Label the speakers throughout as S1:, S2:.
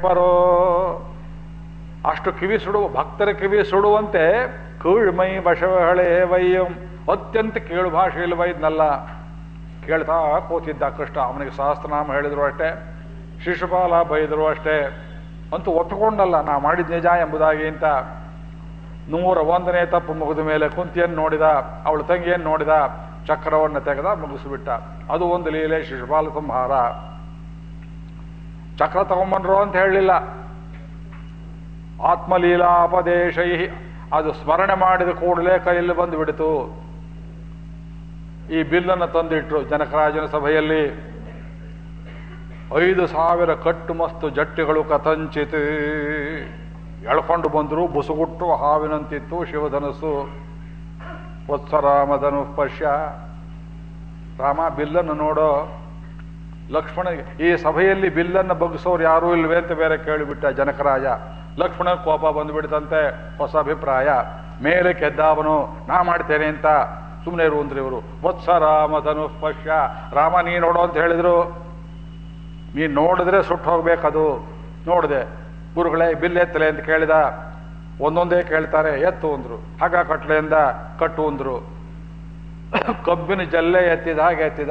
S1: ಕೇಳ್ಪರೋ ಅಷ್ಟು ಕಿವಿ ಸುಡುವ ಭಕ್ತರ ಕಿವಿ ಸುಡುವಂತೆ ಕೀಳ್ಮೈ ಬಸವಹಳೆ ವೈಯಂ. ಅತ್ಯಂತ ಕೇಳು ಭಾಷೆಯಲ್ಲಿ ವೈದ್ನಲ್ಲ ಕೇಳ್ತಾ ಕೂತಿದ್ದ ಕೃಷ್ಣ. ಅವನಿಗೆ ಸಹಸ್ರನಾಮ ಹೇಳಿದ್ರು ಅಷ್ಟೇ. ಶಿಶುಪಾಲ ಬೈದರು ಅಷ್ಟೇ. ಅಂತೂ ಒಪ್ಪಿಕೊಂಡಲ್ಲ, ನಾ ಮಾಡಿದ ನಿಜ ಎಂಬುದಾಗಿ ಅಂತ. ನೂರ ಒಂದನೇ ತಪ್ಪು ಮುಗಿದ ಮೇಲೆ ಕುಂತಿಯನ್ನು ನೋಡಿದ? ಅವಳ ತಂಗಿಯನ್ನು ನೋಡಿದ? ಚಕ್ರವನ್ನು ತೆಗೆದ ಮುಗಿಸಿಬಿಟ್ಟ. ಅದು ಒಂದು ಲೀಲೆ, ಶಿಶುಪಾಲ ಸಂಹಾರ. ಚಕ್ರ ತಗೊಂಬನ್ರು ಅಂತ ಹೇಳಲಿಲ್ಲ. ಆತ್ಮಲೀಲಾಪದೇಶೈ ಅದು ಸ್ಮರಣೆ ಮಾಡಿದ ಕೂಡಲೇ ಕೈಯಲ್ಲಿ ಬಂದು ಬಿಡಿತು ಈ ಬಿಲ್ಲನ್ನು ತಂದಿಟ್ರು ಜನಕರಾಜನ ಸಭೆಯಲ್ಲಿ. ಐದು ಸಾವಿರ ಕಟ್ಟು ಮಸ್ತು ಜಟ್ಟಿಗಳು ಕಥಂಚಿತ. ಎಳ್ಕೊಂಡು ಬಂದರು, ಬುಸುಗುಟ್ಟು ಹಾವಿನಂತಿತ್ತು ಶಿವಧನಸ್ಸು. ವತ್ಸರಾಮಧನು ಪಶ್ಯ ರಾಮ, ಬಿಲ್ಲನ್ನು ನೋಡೋ. ಲಕ್ಷ್ಮಣನಿಗೆ ಈ ಸಭೆಯಲ್ಲಿ ಬಿಲ್ಲನ್ನು ಬಗ್ಗಿಸೋರು ಯಾರೂ ಇಲ್ವೇ ಅಂತ ಬೇರೆ ಕೇಳಿಬಿಟ್ಟ ಜನಕರಾಜ. ಲಕ್ಷ್ಮಣ ಕೋಪ ಬಂದುಬಿಡ್ತಂತೆ, ಹೊಸ ಅಭಿಪ್ರಾಯ. ಮೇಲೆ ಕೆದ್ದಾವನು, ನಾ ಮಾಡ್ತೇನೆ ಅಂತ. ಸುಮ್ಮನೆ ಇರು ಅಂದ್ರೆ ಇವರು. ವತ್ಸ ರಾಮಧನು ಸ್ಪರ್ಶ. ರಾಮ ನೀ ನೋಡು ಅಂತ ಹೇಳಿದ್ರು. ನೀ ನೋಡಿದ್ರೆ ಸುಟ್ಟು ಹೋಗ್ಬೇಕದು. ನೋಡಿದೆ, ಗುರುಗಳೇ, ಬಿಲ್ ಎತ್ತಲೆ ಅಂತ ಕೇಳಿದ. ಒಂದೊಂದೇ ಕೇಳ್ತಾರೆ, ಎತ್ತು ಅಂದ್ರು. ಹಗ ಕಟ್ಲೆಯಿಂದ ಕಟ್ಟು ಅಂದ್ರು. ಕಬ್ಬಿನ ಜಲ್ಲೆ ಎತ್ತಿದ ಹಾಗೆ ಎತ್ತಿದ,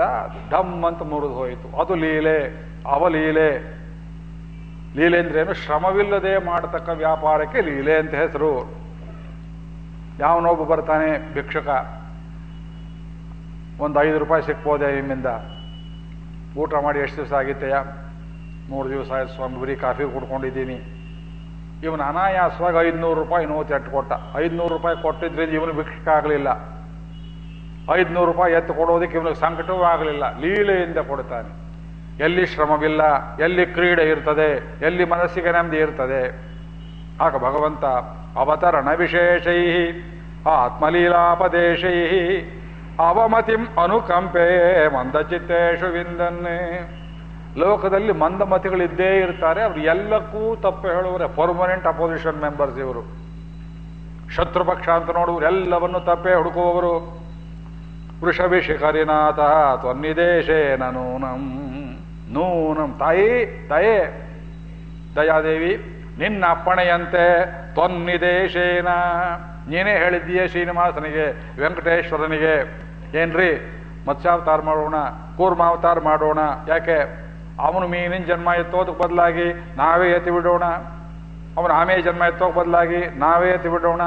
S1: ಡಮ್ ಅಂತ ಮುರಿದು ಹೋಯಿತು. ಅದು ಲೀಲೆ ಅವಲೀಲೆ ಲೀಲೆ. ಅಂದ್ರೇನು ಶ್ರಮವಿಲ್ಲದೆ ಮಾಡತಕ್ಕ ವ್ಯಾಪಾರಕ್ಕೆ ಲೀಲೆ ಅಂತ ಹೆಸರು. ಯಾವನೊಬ್ಬ ಬರ್ತಾನೆ, ಭಿಕ್ಷಕ. ಒಂದು ಐದು ರೂಪಾಯಿ ಸಿಕ್ಬೋದೆ ನಿಮ್ಮಿಂದ? ಊಟ ಮಾಡಿ ಎಷ್ಟು ದಿವಸ ಆಗಿತ್ತೆಯ? ಮೂರು ದಿವಸ ಆಯ್ತು, ಸ್ವಾಮಿ, ಬರೀ ಕಾಫಿ ಕುಡ್ಕೊಂಡಿದ್ದೀನಿ. ಇವನು ಅನಾಯಾಸವಾಗಿ ಐದುನೂರು ರೂಪಾಯಿ ನೋತಿ ಅಟ್ಟು ಕೊಟ್ಟ ಐದುನೂರು ರೂಪಾಯಿ ಕೊಟ್ಟಿದ್ರಿಂದ ಇವನು ಭಿಕ್ಷಕ ಆಗಲಿಲ್ಲ. ಐದುನೂರು ರೂಪಾಯಿ ಎತ್ತು ಕೊಡೋದಕ್ಕೆ ಇವನಿಗೆ ಸಂಕಟವೂ ಆಗಲಿಲ್ಲ. ಲೀಲೆಯಿಂದ ಕೊಡ್ತಾನೆ. ಎಲ್ಲಿ ಶ್ರಮವಿಲ್ಲ, ಎಲ್ಲಿ ಕ್ರೀಡೆ ಇರ್ತದೆ, ಎಲ್ಲಿ ಮನಸ್ಸಿಗೆ ನೆಮ್ಮದಿ ಇರ್ತದೆ. ಆಗ ಭಗವಂತ, ಅವತರಣ ವಿಶೇಷೈ, ಆತ್ಮಲೀಲಾಪದೇಶೈ, ಅವಮತಿಂ ಅನುಕಂಪೆ ಮಂದಚಿತ್ತೇಶು ವಿಂದನ್ನೇ ಲೋಕದಲ್ಲಿ ಮಂದಮತಿಗಳಿದ್ದೇ ಇರ್ತಾರೆ, ಅವರು ಎಲ್ಲಕ್ಕೂ ತಪ್ಪು ಹೇಳುವರೆ ಪರ್ಮನೆಂಟ್ ಅಪೋಸಿಷನ್ ಮೆಂಬರ್ಸ್ ಇವರು. ಶತ್ರುಪಕ್ಷ ಅಂತ ನೋಡುವರು ಎಲ್ಲವನ್ನು ತಪ್ಪೇ ಹುಡುಕುವವರು. ವೃಷಭಿ ತ್ವನ್ನಿದೇಶೇನ ತ್ವನ್ನಿದೇಶೇ ನೂನಂ ನೂನಂ. ತಾಯಿ, ತಾಯೇ, ದಯಾದೇವಿ, ನಿನ್ನ ಅಪ್ಪಣೆಯಂತೆ ತ್ವನ್ನಿದೇಶೇನ. ನೀನೇ ಹೇಳಿದ್ದೀಯ ಶ್ರೀನಿವಾಸನಿಗೆ, ವೆಂಕಟೇಶ್ವರನಿಗೆ. ಏನ್ರಿ, ಮತ್ಸ್ಯಾವತಾರ ಮಾಡೋಣ, ಕೂರ್ಮಾವತಾರ ಮಾಡೋಣ. ಯಾಕೆ? ಅವನು ಮೀನಿನ ಜನ್ಮ ಎತ್ತೋದಕ್ಕೆ ಬದಲಾಗಿ ನಾವೇ ಎತ್ತಿ ಬಿಡೋಣ. ಅವನು ಆಮೆ ಜನ್ಮ ಎತ್ತೋಕೆ ಬದಲಾಗಿ ನಾವೇ ಎತ್ತಿ ಬಿಡೋಣ.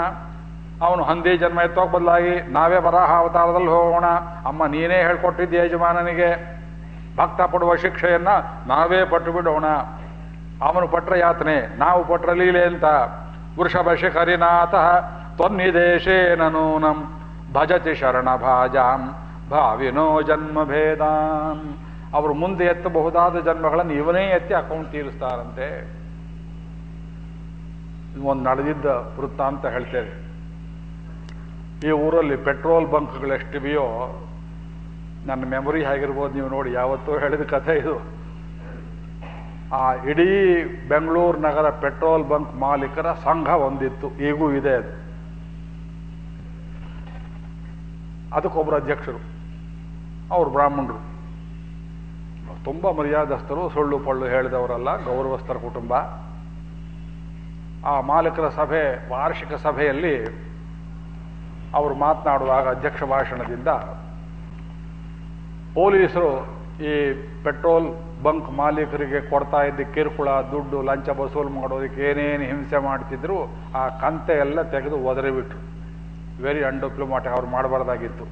S1: ಅವನು ಹಂದಿ ಜನ್ಮ ಎತ್ತೋ ಬದಲಾಗಿ ನಾವೇ ಬರಹ ಅವತಾರದಲ್ಲಿ ಹೋಗೋಣ. ಅಮ್ಮ, ನೀನೇ ಹೇಳ್ಕೊಟ್ಟಿದ್ದೆ ಯಜಮಾನನಿಗೆ. ಭಕ್ತ ಪಡುವ ಶಿಕ್ಷೆಯನ್ನ ನಾವೇ ಪಟ್ಟು ಬಿಡೋಣ. ಅವನು ಪಟ್ರ ಯಾತನೆ, ನಾವು ಪಟ್ರ ಲೀಲೆ ಅಂತ. ವೃಷಭ ಶಿಖರಿನಾಥ ತ್ವನ್ನಿದೇಶೇನ ನೂನಂ ಭಜತಿ ಶರಣ ಭಾಜಾಂ, ಭಾವಿನೋ ಜನ್ಮ ಭೇದಾಂ. ಅವರು ಮುಂದೆ ಎತ್ತಬಹುದಾದ ಜನ್ಮಗಳನ್ನು ಇವನೇ ಎತ್ತಿ ಅಕೌಂಟ್ ತೀರಿಸ್ತಾರಂತೆ. ಒಂದು ನಡೆದಿದ್ದ ವೃತ್ತ ಅಂತ ಹೇಳ್ತೇವೆ. ಈ ಊರಲ್ಲಿ ಪೆಟ್ರೋಲ್ ಬಂಕ್ಗಳು ಎಷ್ಟಿವೆಯೋ, ನನ್ನ ಮೆಮೊರಿ ಆಗಿರ್ಬೋದು ನೀವು ನೋಡಿ, ಯಾವತ್ತೂ ಹೇಳಿದ ಕಥೆ ಇದು. ಆ ಇಡೀ ಬೆಂಗಳೂರು ನಗರ ಪೆಟ್ರೋಲ್ ಬಂಕ್ ಮಾಲೀಕರ ಸಂಘ ಒಂದಿತ್ತು, ಈಗೂ ಇದೆ ಅದು. ಅದಕ್ಕೊಬ್ಬರು ಅಧ್ಯಕ್ಷರು, ಅವರು ಬ್ರಾಹ್ಮಣರು. ತುಂಬ ಮರ್ಯಾದಸ್ಥರು, ಸುಳ್ಳು ಪಳ್ಳು ಹೇಳಿದವರಲ್ಲ, ಗೌರವಸ್ಥರ ಕುಟುಂಬ. ಆ ಮಾಲೀಕರ ಸಭೆ, ವಾರ್ಷಿಕ ಸಭೆಯಲ್ಲಿ ಅವರು ಮಾತನಾಡುವಾಗ ಅಧ್ಯಕ್ಷ ಭಾಷಣದಿಂದ ಪೊಲೀಸರು ಈ ಪೆಟ್ರೋಲ್ ಬಂಕ್ ಮಾಲೀಕರಿಗೆ ಕೊಡ್ತಾ ಇದ್ದ ಕಿರುಕುಳ, ದುಡ್ಡು, ಲಂಚ ವಸೂಲು ಮಾಡೋದಕ್ಕೆ ಏನೇನು ಹಿಂಸೆ ಮಾಡ್ತಿದ್ರು, ಆ ಕಂತೆ ಎಲ್ಲ ತೆಗೆದು ಒದರಿಬಿಟ್ರು. ವೆರಿ ಅನ್ಡಿಪ್ಲೊಮ್ಯಾಟಿಕ್ ಅವ್ರು ಮಾಡಬಾರ್ದಾಗಿತ್ತು.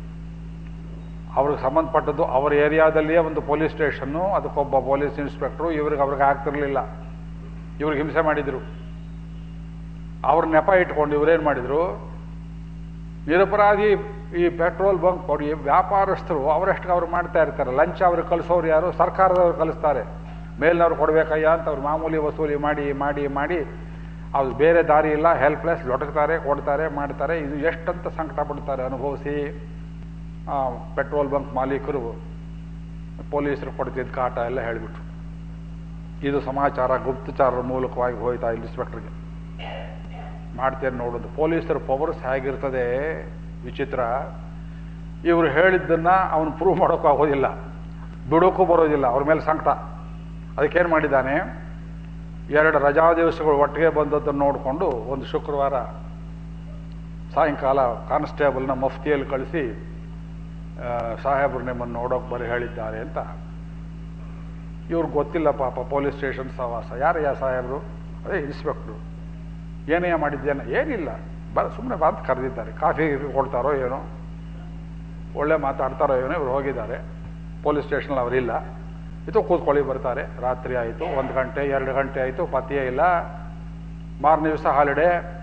S1: ಅವ್ರಿಗೆ ಸಂಬಂಧಪಟ್ಟದ್ದು ಅವರ ಏರಿಯಾದಲ್ಲಿಯೇ ಒಂದು ಪೊಲೀಸ್ ಸ್ಟೇಷನ್ನು, ಅದಕ್ಕೊಬ್ಬ ಪೊಲೀಸ್ ಇನ್ಸ್ಪೆಕ್ಟ್ರು, ಇವ್ರಿಗೆ ಅವ್ರಿಗೆ ಆಗ್ತಿರ್ಲಿಲ್ಲ. ಇವ್ರಿಗೆ ಹಿಂಸೆ ಮಾಡಿದ್ರು. ಅವ್ರ ನೆಪ ಇಟ್ಕೊಂಡು ಇವ್ರೇನು ಮಾಡಿದ್ರು? ನಿರಪರಾಧಿ ಈ ಪೆಟ್ರೋಲ್ ಬಂಕ್ ಕೊಡಿ ವ್ಯಾಪಾರಸ್ಥರು ಅವರಷ್ಟು ಅವ್ರು ಮಾಡ್ತಾ ಇರ್ತಾರೆ. ಲಂಚ್ ಅವ್ರಿಗೆ ಕಳಿಸೋರು ಯಾರು? ಸರ್ಕಾರದವ್ರು ಕಲಿಸ್ತಾರೆ ಮೇಲಿನವ್ರು ಕೊಡಬೇಕಯ್ಯ ಅಂತ ಅವ್ರು ಮಾಮೂಲಿ ವಸೂಲಿ ಮಾಡಿ ಮಾಡಿ ಮಾಡಿ ಅವ್ರು ಬೇರೆ ದಾರಿ ಇಲ್ಲ. ಹೆಲ್ಪ್ಲೆಸ್ ಲೊಟಕ್ತಾರೆ ಕೊಡ್ತಾರೆ, ಮಾಡ್ತಾರೆ. ಇದು ಎಷ್ಟಂತ ಸಂಕಟ ಪಡ್ತಾರೆ ಅನುಭವಿಸಿ ಪೆಟ್ರೋಲ್ ಬಂಕ್ ಮಾಲೀಕರು ಪೊಲೀಸರು ಕೊಡ್ತಿದ್ದ ಕಾಟ ಎಲ್ಲ ಹೇಳಿಬಿಟ್ರು. ಇದು ಸಮಾಚಾರ ಗುಪ್ತಚಾರರ ಮೂಲಕವಾಗಿ ಹೋಯ್ತಾ ಇನ್ಸ್ಪೆಕ್ಟರ್ಗೆ ಮಾಡ್ತೇನೆ ನೋಡೋದು. ಪೊಲೀಸರ ಪವರ್ಸ್ ಹೇಗಿರ್ತದೆ ವಿಚಿತ್ರ. ಇವರು ಹೇಳಿದ್ದನ್ನ ಅವನು ಪ್ರೂವ್ ಮಾಡೋಕ್ಕೂ ಆಗೋದಿಲ್ಲ. ಬಿಡೋಕ್ಕೂ ಬರೋದಿಲ್ಲ, ಅವ್ರ ಮೇಲೆ ಸಂಕಟ. ಅದಕ್ಕೇನು ಮಾಡಿದ್ದಾನೆ? ಎರಡು ರಜಾ ದಿವಸಗಳು ಒಟ್ಟಿಗೆ ಬಂದದ್ದನ್ನು ನೋಡಿಕೊಂಡು ಒಂದು ಶುಕ್ರವಾರ ಸಾಯಂಕಾಲ ಕಾನ್ಸ್ಟೇಬಲ್ನ ಮಫ್ತಿಯಲ್ಲಿ ಕಳಿಸಿ ಸಾಹೇಬರು ನಿಮ್ಮನ್ನು ನೋಡೋಕೆ ಬರೀ ಹೇಳಿದ್ದಾರೆ ಅಂತ. ಇವ್ರಿಗೆ ಗೊತ್ತಿಲ್ಲ ಪಾಪ ಪೊಲೀಸ್ ಸ್ಟೇಷನ್ ಸಹವಾಸ ಯಾ ಸಾಹೇಬರು? ಅದೇ ಇನ್ಸ್ಪೆಕ್ಟ್ರು. ಏನಯ್ಯ ಮಾಡಿದ್ದೇನೆ? ಏನಿಲ್ಲ. ಬ ಸುಮ್ಮನೆ ಬಂತ ಕರೆದಿದ್ದಾರೆ. ಕಾಫಿ ಕೊಡ್ತಾರೋ ಏನೋ, ಒಳ್ಳೆ ಮಾತಾಡ್ತಾರೋ ಏನೋ ಇವರು ಹೋಗಿದ್ದಾರೆ. ಪೊಲೀಸ್ ಸ್ಟೇಷನಲ್ಲಿ ಅವರಿಲ್ಲ. ಇದು ಕೂತ್ಕೊಳ್ಳಿ ಬರ್ತಾರೆ. ರಾತ್ರಿ ಆಯಿತು, ಒಂದು ಗಂಟೆ, ಎರಡು ಗಂಟೆ ಆಯಿತು, ಪತಿಯೇ ಇಲ್ಲ. ಮಾರನೇ ದಿವಸ ಹಾಲಿಡೇ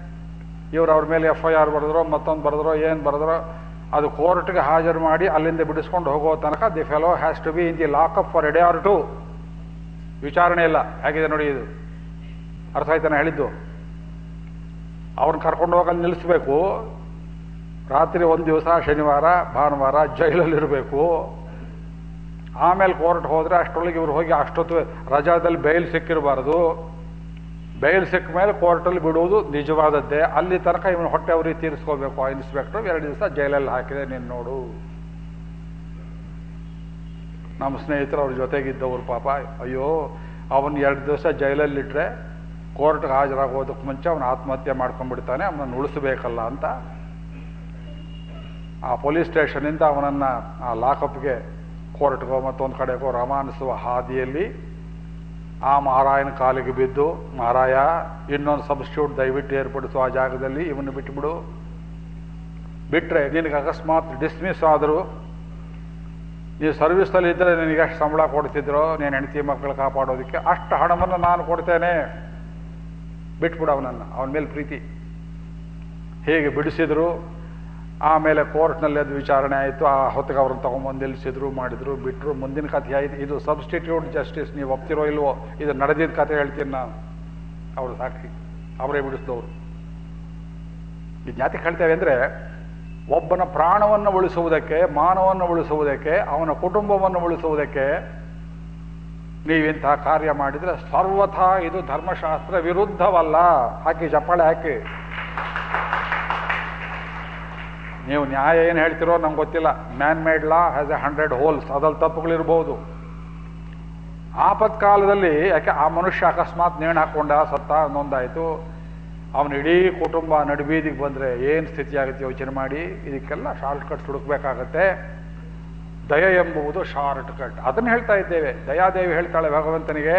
S1: ಇವರು ಅವ್ರ ಮೇಲೆ ಎಫ್ ಐ ಆರ್ ಬರೆದ್ರೋ, ಮತ್ತೊಂದು ಬರೆದ್ರೋ, ಏನು ಬರೆದ್ರೋ, ಅದು ಕೋರ್ಟ್ಗೆ ಹಾಜರು ಮಾಡಿ ಅಲ್ಲಿಂದ ಬಿಡಿಸ್ಕೊಂಡು ಹೋಗೋ ತನಕ the fellow has to be in the lock up for a day or two ವಿಚಾರಣೆ ಇಲ್ಲ. ಹೇಗಿದೆ ನೋಡಿ ಇದು? ಅರ್ಥ ಆಯ್ತಾನೆ ಹೇಳಿದ್ದು? ಅವ್ರನ್ನ ಕರ್ಕೊಂಡು ಹೋಗಲ್ಲಿ ನಿಲ್ಲಿಸ್ಬೇಕು. ರಾತ್ರಿ ಒಂದು ದಿವಸ, ಶನಿವಾರ, ಭಾನುವಾರ ಜೈಲಲ್ಲಿರಬೇಕು. ಆಮೇಲೆ ಕೋರ್ಟ್ ಹೋದರೆ ಅಷ್ಟರೊಳಗೆ ಇವ್ರು ಹೋಗಿ ಅಷ್ಟೊತ್ತು ರಜಾದಲ್ಲಿ ಬೈಲ್ ಸಿಕ್ಕಿರಬಾರ್ದು. ಬೈಲ್ ಸಿಕ್ಕ ಮೇಲೆ ಕೋರ್ಟಲ್ಲಿ ಬಿಡುವುದು ನಿಜವಾದದ್ದೇ. ಅಲ್ಲಿ ತನಕ ಇವನು ಹೊಟ್ಟೆ ಅವ್ರಿಗೆ ತೀರಿಸ್ಕೋಬೇಕು. ಆ ಇನ್ಸ್ಪೆಕ್ಟರ್ ಎರಡು ದಿವಸ ಜೈಲಲ್ಲಿ ಹಾಕಿದೆ, ನೀನು ನೋಡು. ನಮ್ಮ ಸ್ನೇಹಿತರು ಅವ್ರ ಜೊತೆಗಿದ್ದವ್ರು ಪಾಪ. ಅಯ್ಯೋ, ಅವನು ಎರಡು ದಿವಸ ಜೈಲಲ್ಲಿಟ್ಟರೆ ಕೋರ್ಟ್ಗೆ ಹಾಜರಾಗೋದಕ್ಕೆ ಮುಂಚೆ ಅವನು ಆತ್ಮಹತ್ಯೆ ಮಾಡ್ಕೊಂಡ್ಬಿಡ್ತಾನೆ, ಅವನನ್ನು ಉಳಿಸಬೇಕಲ್ಲ ಅಂತ. ಆ ಪೊಲೀಸ್ ಸ್ಟೇಷನಿಂದ ಅವನನ್ನು ಆ ಲಾಕಪ್ಗೆ ಕೋರ್ಟ್ಗೋ ಮತ್ತೊಂದು ಕಡೆಗೋ ರವಾನಿಸುವ ಹಾದಿಯಲ್ಲಿ ಆ ಮಹಾರಾಯನ ಕಾಲಿಗೆ ಬಿದ್ದು ಮಹಾರಾಯ ಇನ್ನೊಂದು ಸಬ್ಸ್ಟ್ಯೂಟ್ ದಯವಿಟ್ಟು ಏರ್ಪಡಿಸುವ ಆ ಜಾಗದಲ್ಲಿ ಇವನು ಬಿಟ್ಟುಬಿಡು ಬಿಟ್ಟರೆ ನಿನಗೆ ಅಕಸ್ಮಾತ್ ಡಿಸ್ಮಿಸ್ ಆದರೂ ನೀವು ಸರ್ವಿಸಲ್ಲಿ ಇದ್ದರೆ ನಿನಗೆ ಎಷ್ಟು ಸಂಬಳ ಕೊಡ್ತಿದ್ರೋ, ನೀನು ಹೆಂಡತಿ ಮಕ್ಕಳು ಕಾಪಾಡೋದಕ್ಕೆ ಅಷ್ಟು ಹಣವನ್ನು ನಾನು ಕೊಡ್ತೇನೆ. ಬಿಟ್ಬಿಡು ಅವನನ್ನು, ಅವನ ಮೇಲೆ ಪ್ರೀತಿ. ಹೇಗೆ ಬಿಡಿಸಿದ್ರು? ಆಮೇಲೆ ಕೋರ್ಟ್ನಲ್ಲಿ ಅದು ವಿಚಾರಣೆ ಆಯಿತು. ಆ ಹೊತ್ತಿಗೆ ಅವ್ರನ್ನ ತೊಗೊಂಬಂದು ನಿಲ್ಲಿಸಿದ್ರು, ಮಾಡಿದ್ರು ಬಿಟ್ಟರು ಮುಂದಿನ ಕಥೆ ಆಯಿತು. ಇದು ಸಬ್ಸ್ಟಿಟ್ಯೂಟ್ ಜಸ್ಟಿಸ್ ನೀವು ಒಪ್ತಿರೋ ಇಲ್ವೋ? ಇದು ನಡೆದಿದ್ದ ಕಥೆ ಹೇಳ್ತೀನಿ ನಾನು. ಅವರು ಸಾಕ್ಷಿ. ಅವರೇ ಬಿಡಿಸಿದವರು. ಈ ಜಾತಿ ಹೇಳ್ತೇವೆ ಅಂದರೆ, ಒಬ್ಬನ ಪ್ರಾಣವನ್ನು ಉಳಿಸುವುದಕ್ಕೆ, ಮಾನವನ್ನು ಉಳಿಸುವುದಕ್ಕೆ, ಅವನ ಕುಟುಂಬವನ್ನು ಉಳಿಸುವುದಕ್ಕೆ ನೀವಿಂತಹ ಕಾರ್ಯ ಮಾಡಿದರೆ ಸರ್ವಥಾ ಇದು ಧರ್ಮಶಾಸ್ತ್ರ ವಿರುದ್ಧವಲ್ಲ. ಹಾಕಿ ಚಪ್ಪಾಳೆ ಹಾಕಿ. ನೀವು ನ್ಯಾಯ ಏನು ಹೇಳ್ತಿರೋ ನಮ್ಗೆ ಗೊತ್ತಿಲ್ಲ. Man made law has a hundred holes ಅದ್ರಲ್ಲಿ ತಪ್ಪುಗಳಿರ್ಬೋದು. ಆಪತ್ಕಾಲದಲ್ಲಿ ಯಾಕೆ ಆ ಮನುಷ್ಯ ಅಕಸ್ಮಾತ್ ನೇಣು ಹಾಕೊಂಡ, ಸತ್ತ, ನೊಂದಾಯಿತು. ಅವನ ಇಡೀ ಕುಟುಂಬ ನಡುಬೀದಿಗೆ ಬಂದರೆ ಏನು ಸ್ಥಿತಿ ಆಗುತ್ತೆ ಯೋಚನೆ ಮಾಡಿ. ಇದಕ್ಕೆಲ್ಲ ಶಾರ್ಟ್ ಕಟ್ ಹುಡುಕ್ಬೇಕಾಗತ್ತೆ. ದಯ ಎಂಬುವುದು ಶಾರ್ಟ್ ಕಟ್. ಅದನ್ನು ಹೇಳ್ತಾ ಇದ್ದೇವೆ. ದಯಾದೇವಿ ಹೇಳ್ತಾಳೆ ಭಗವಂತನಿಗೆ,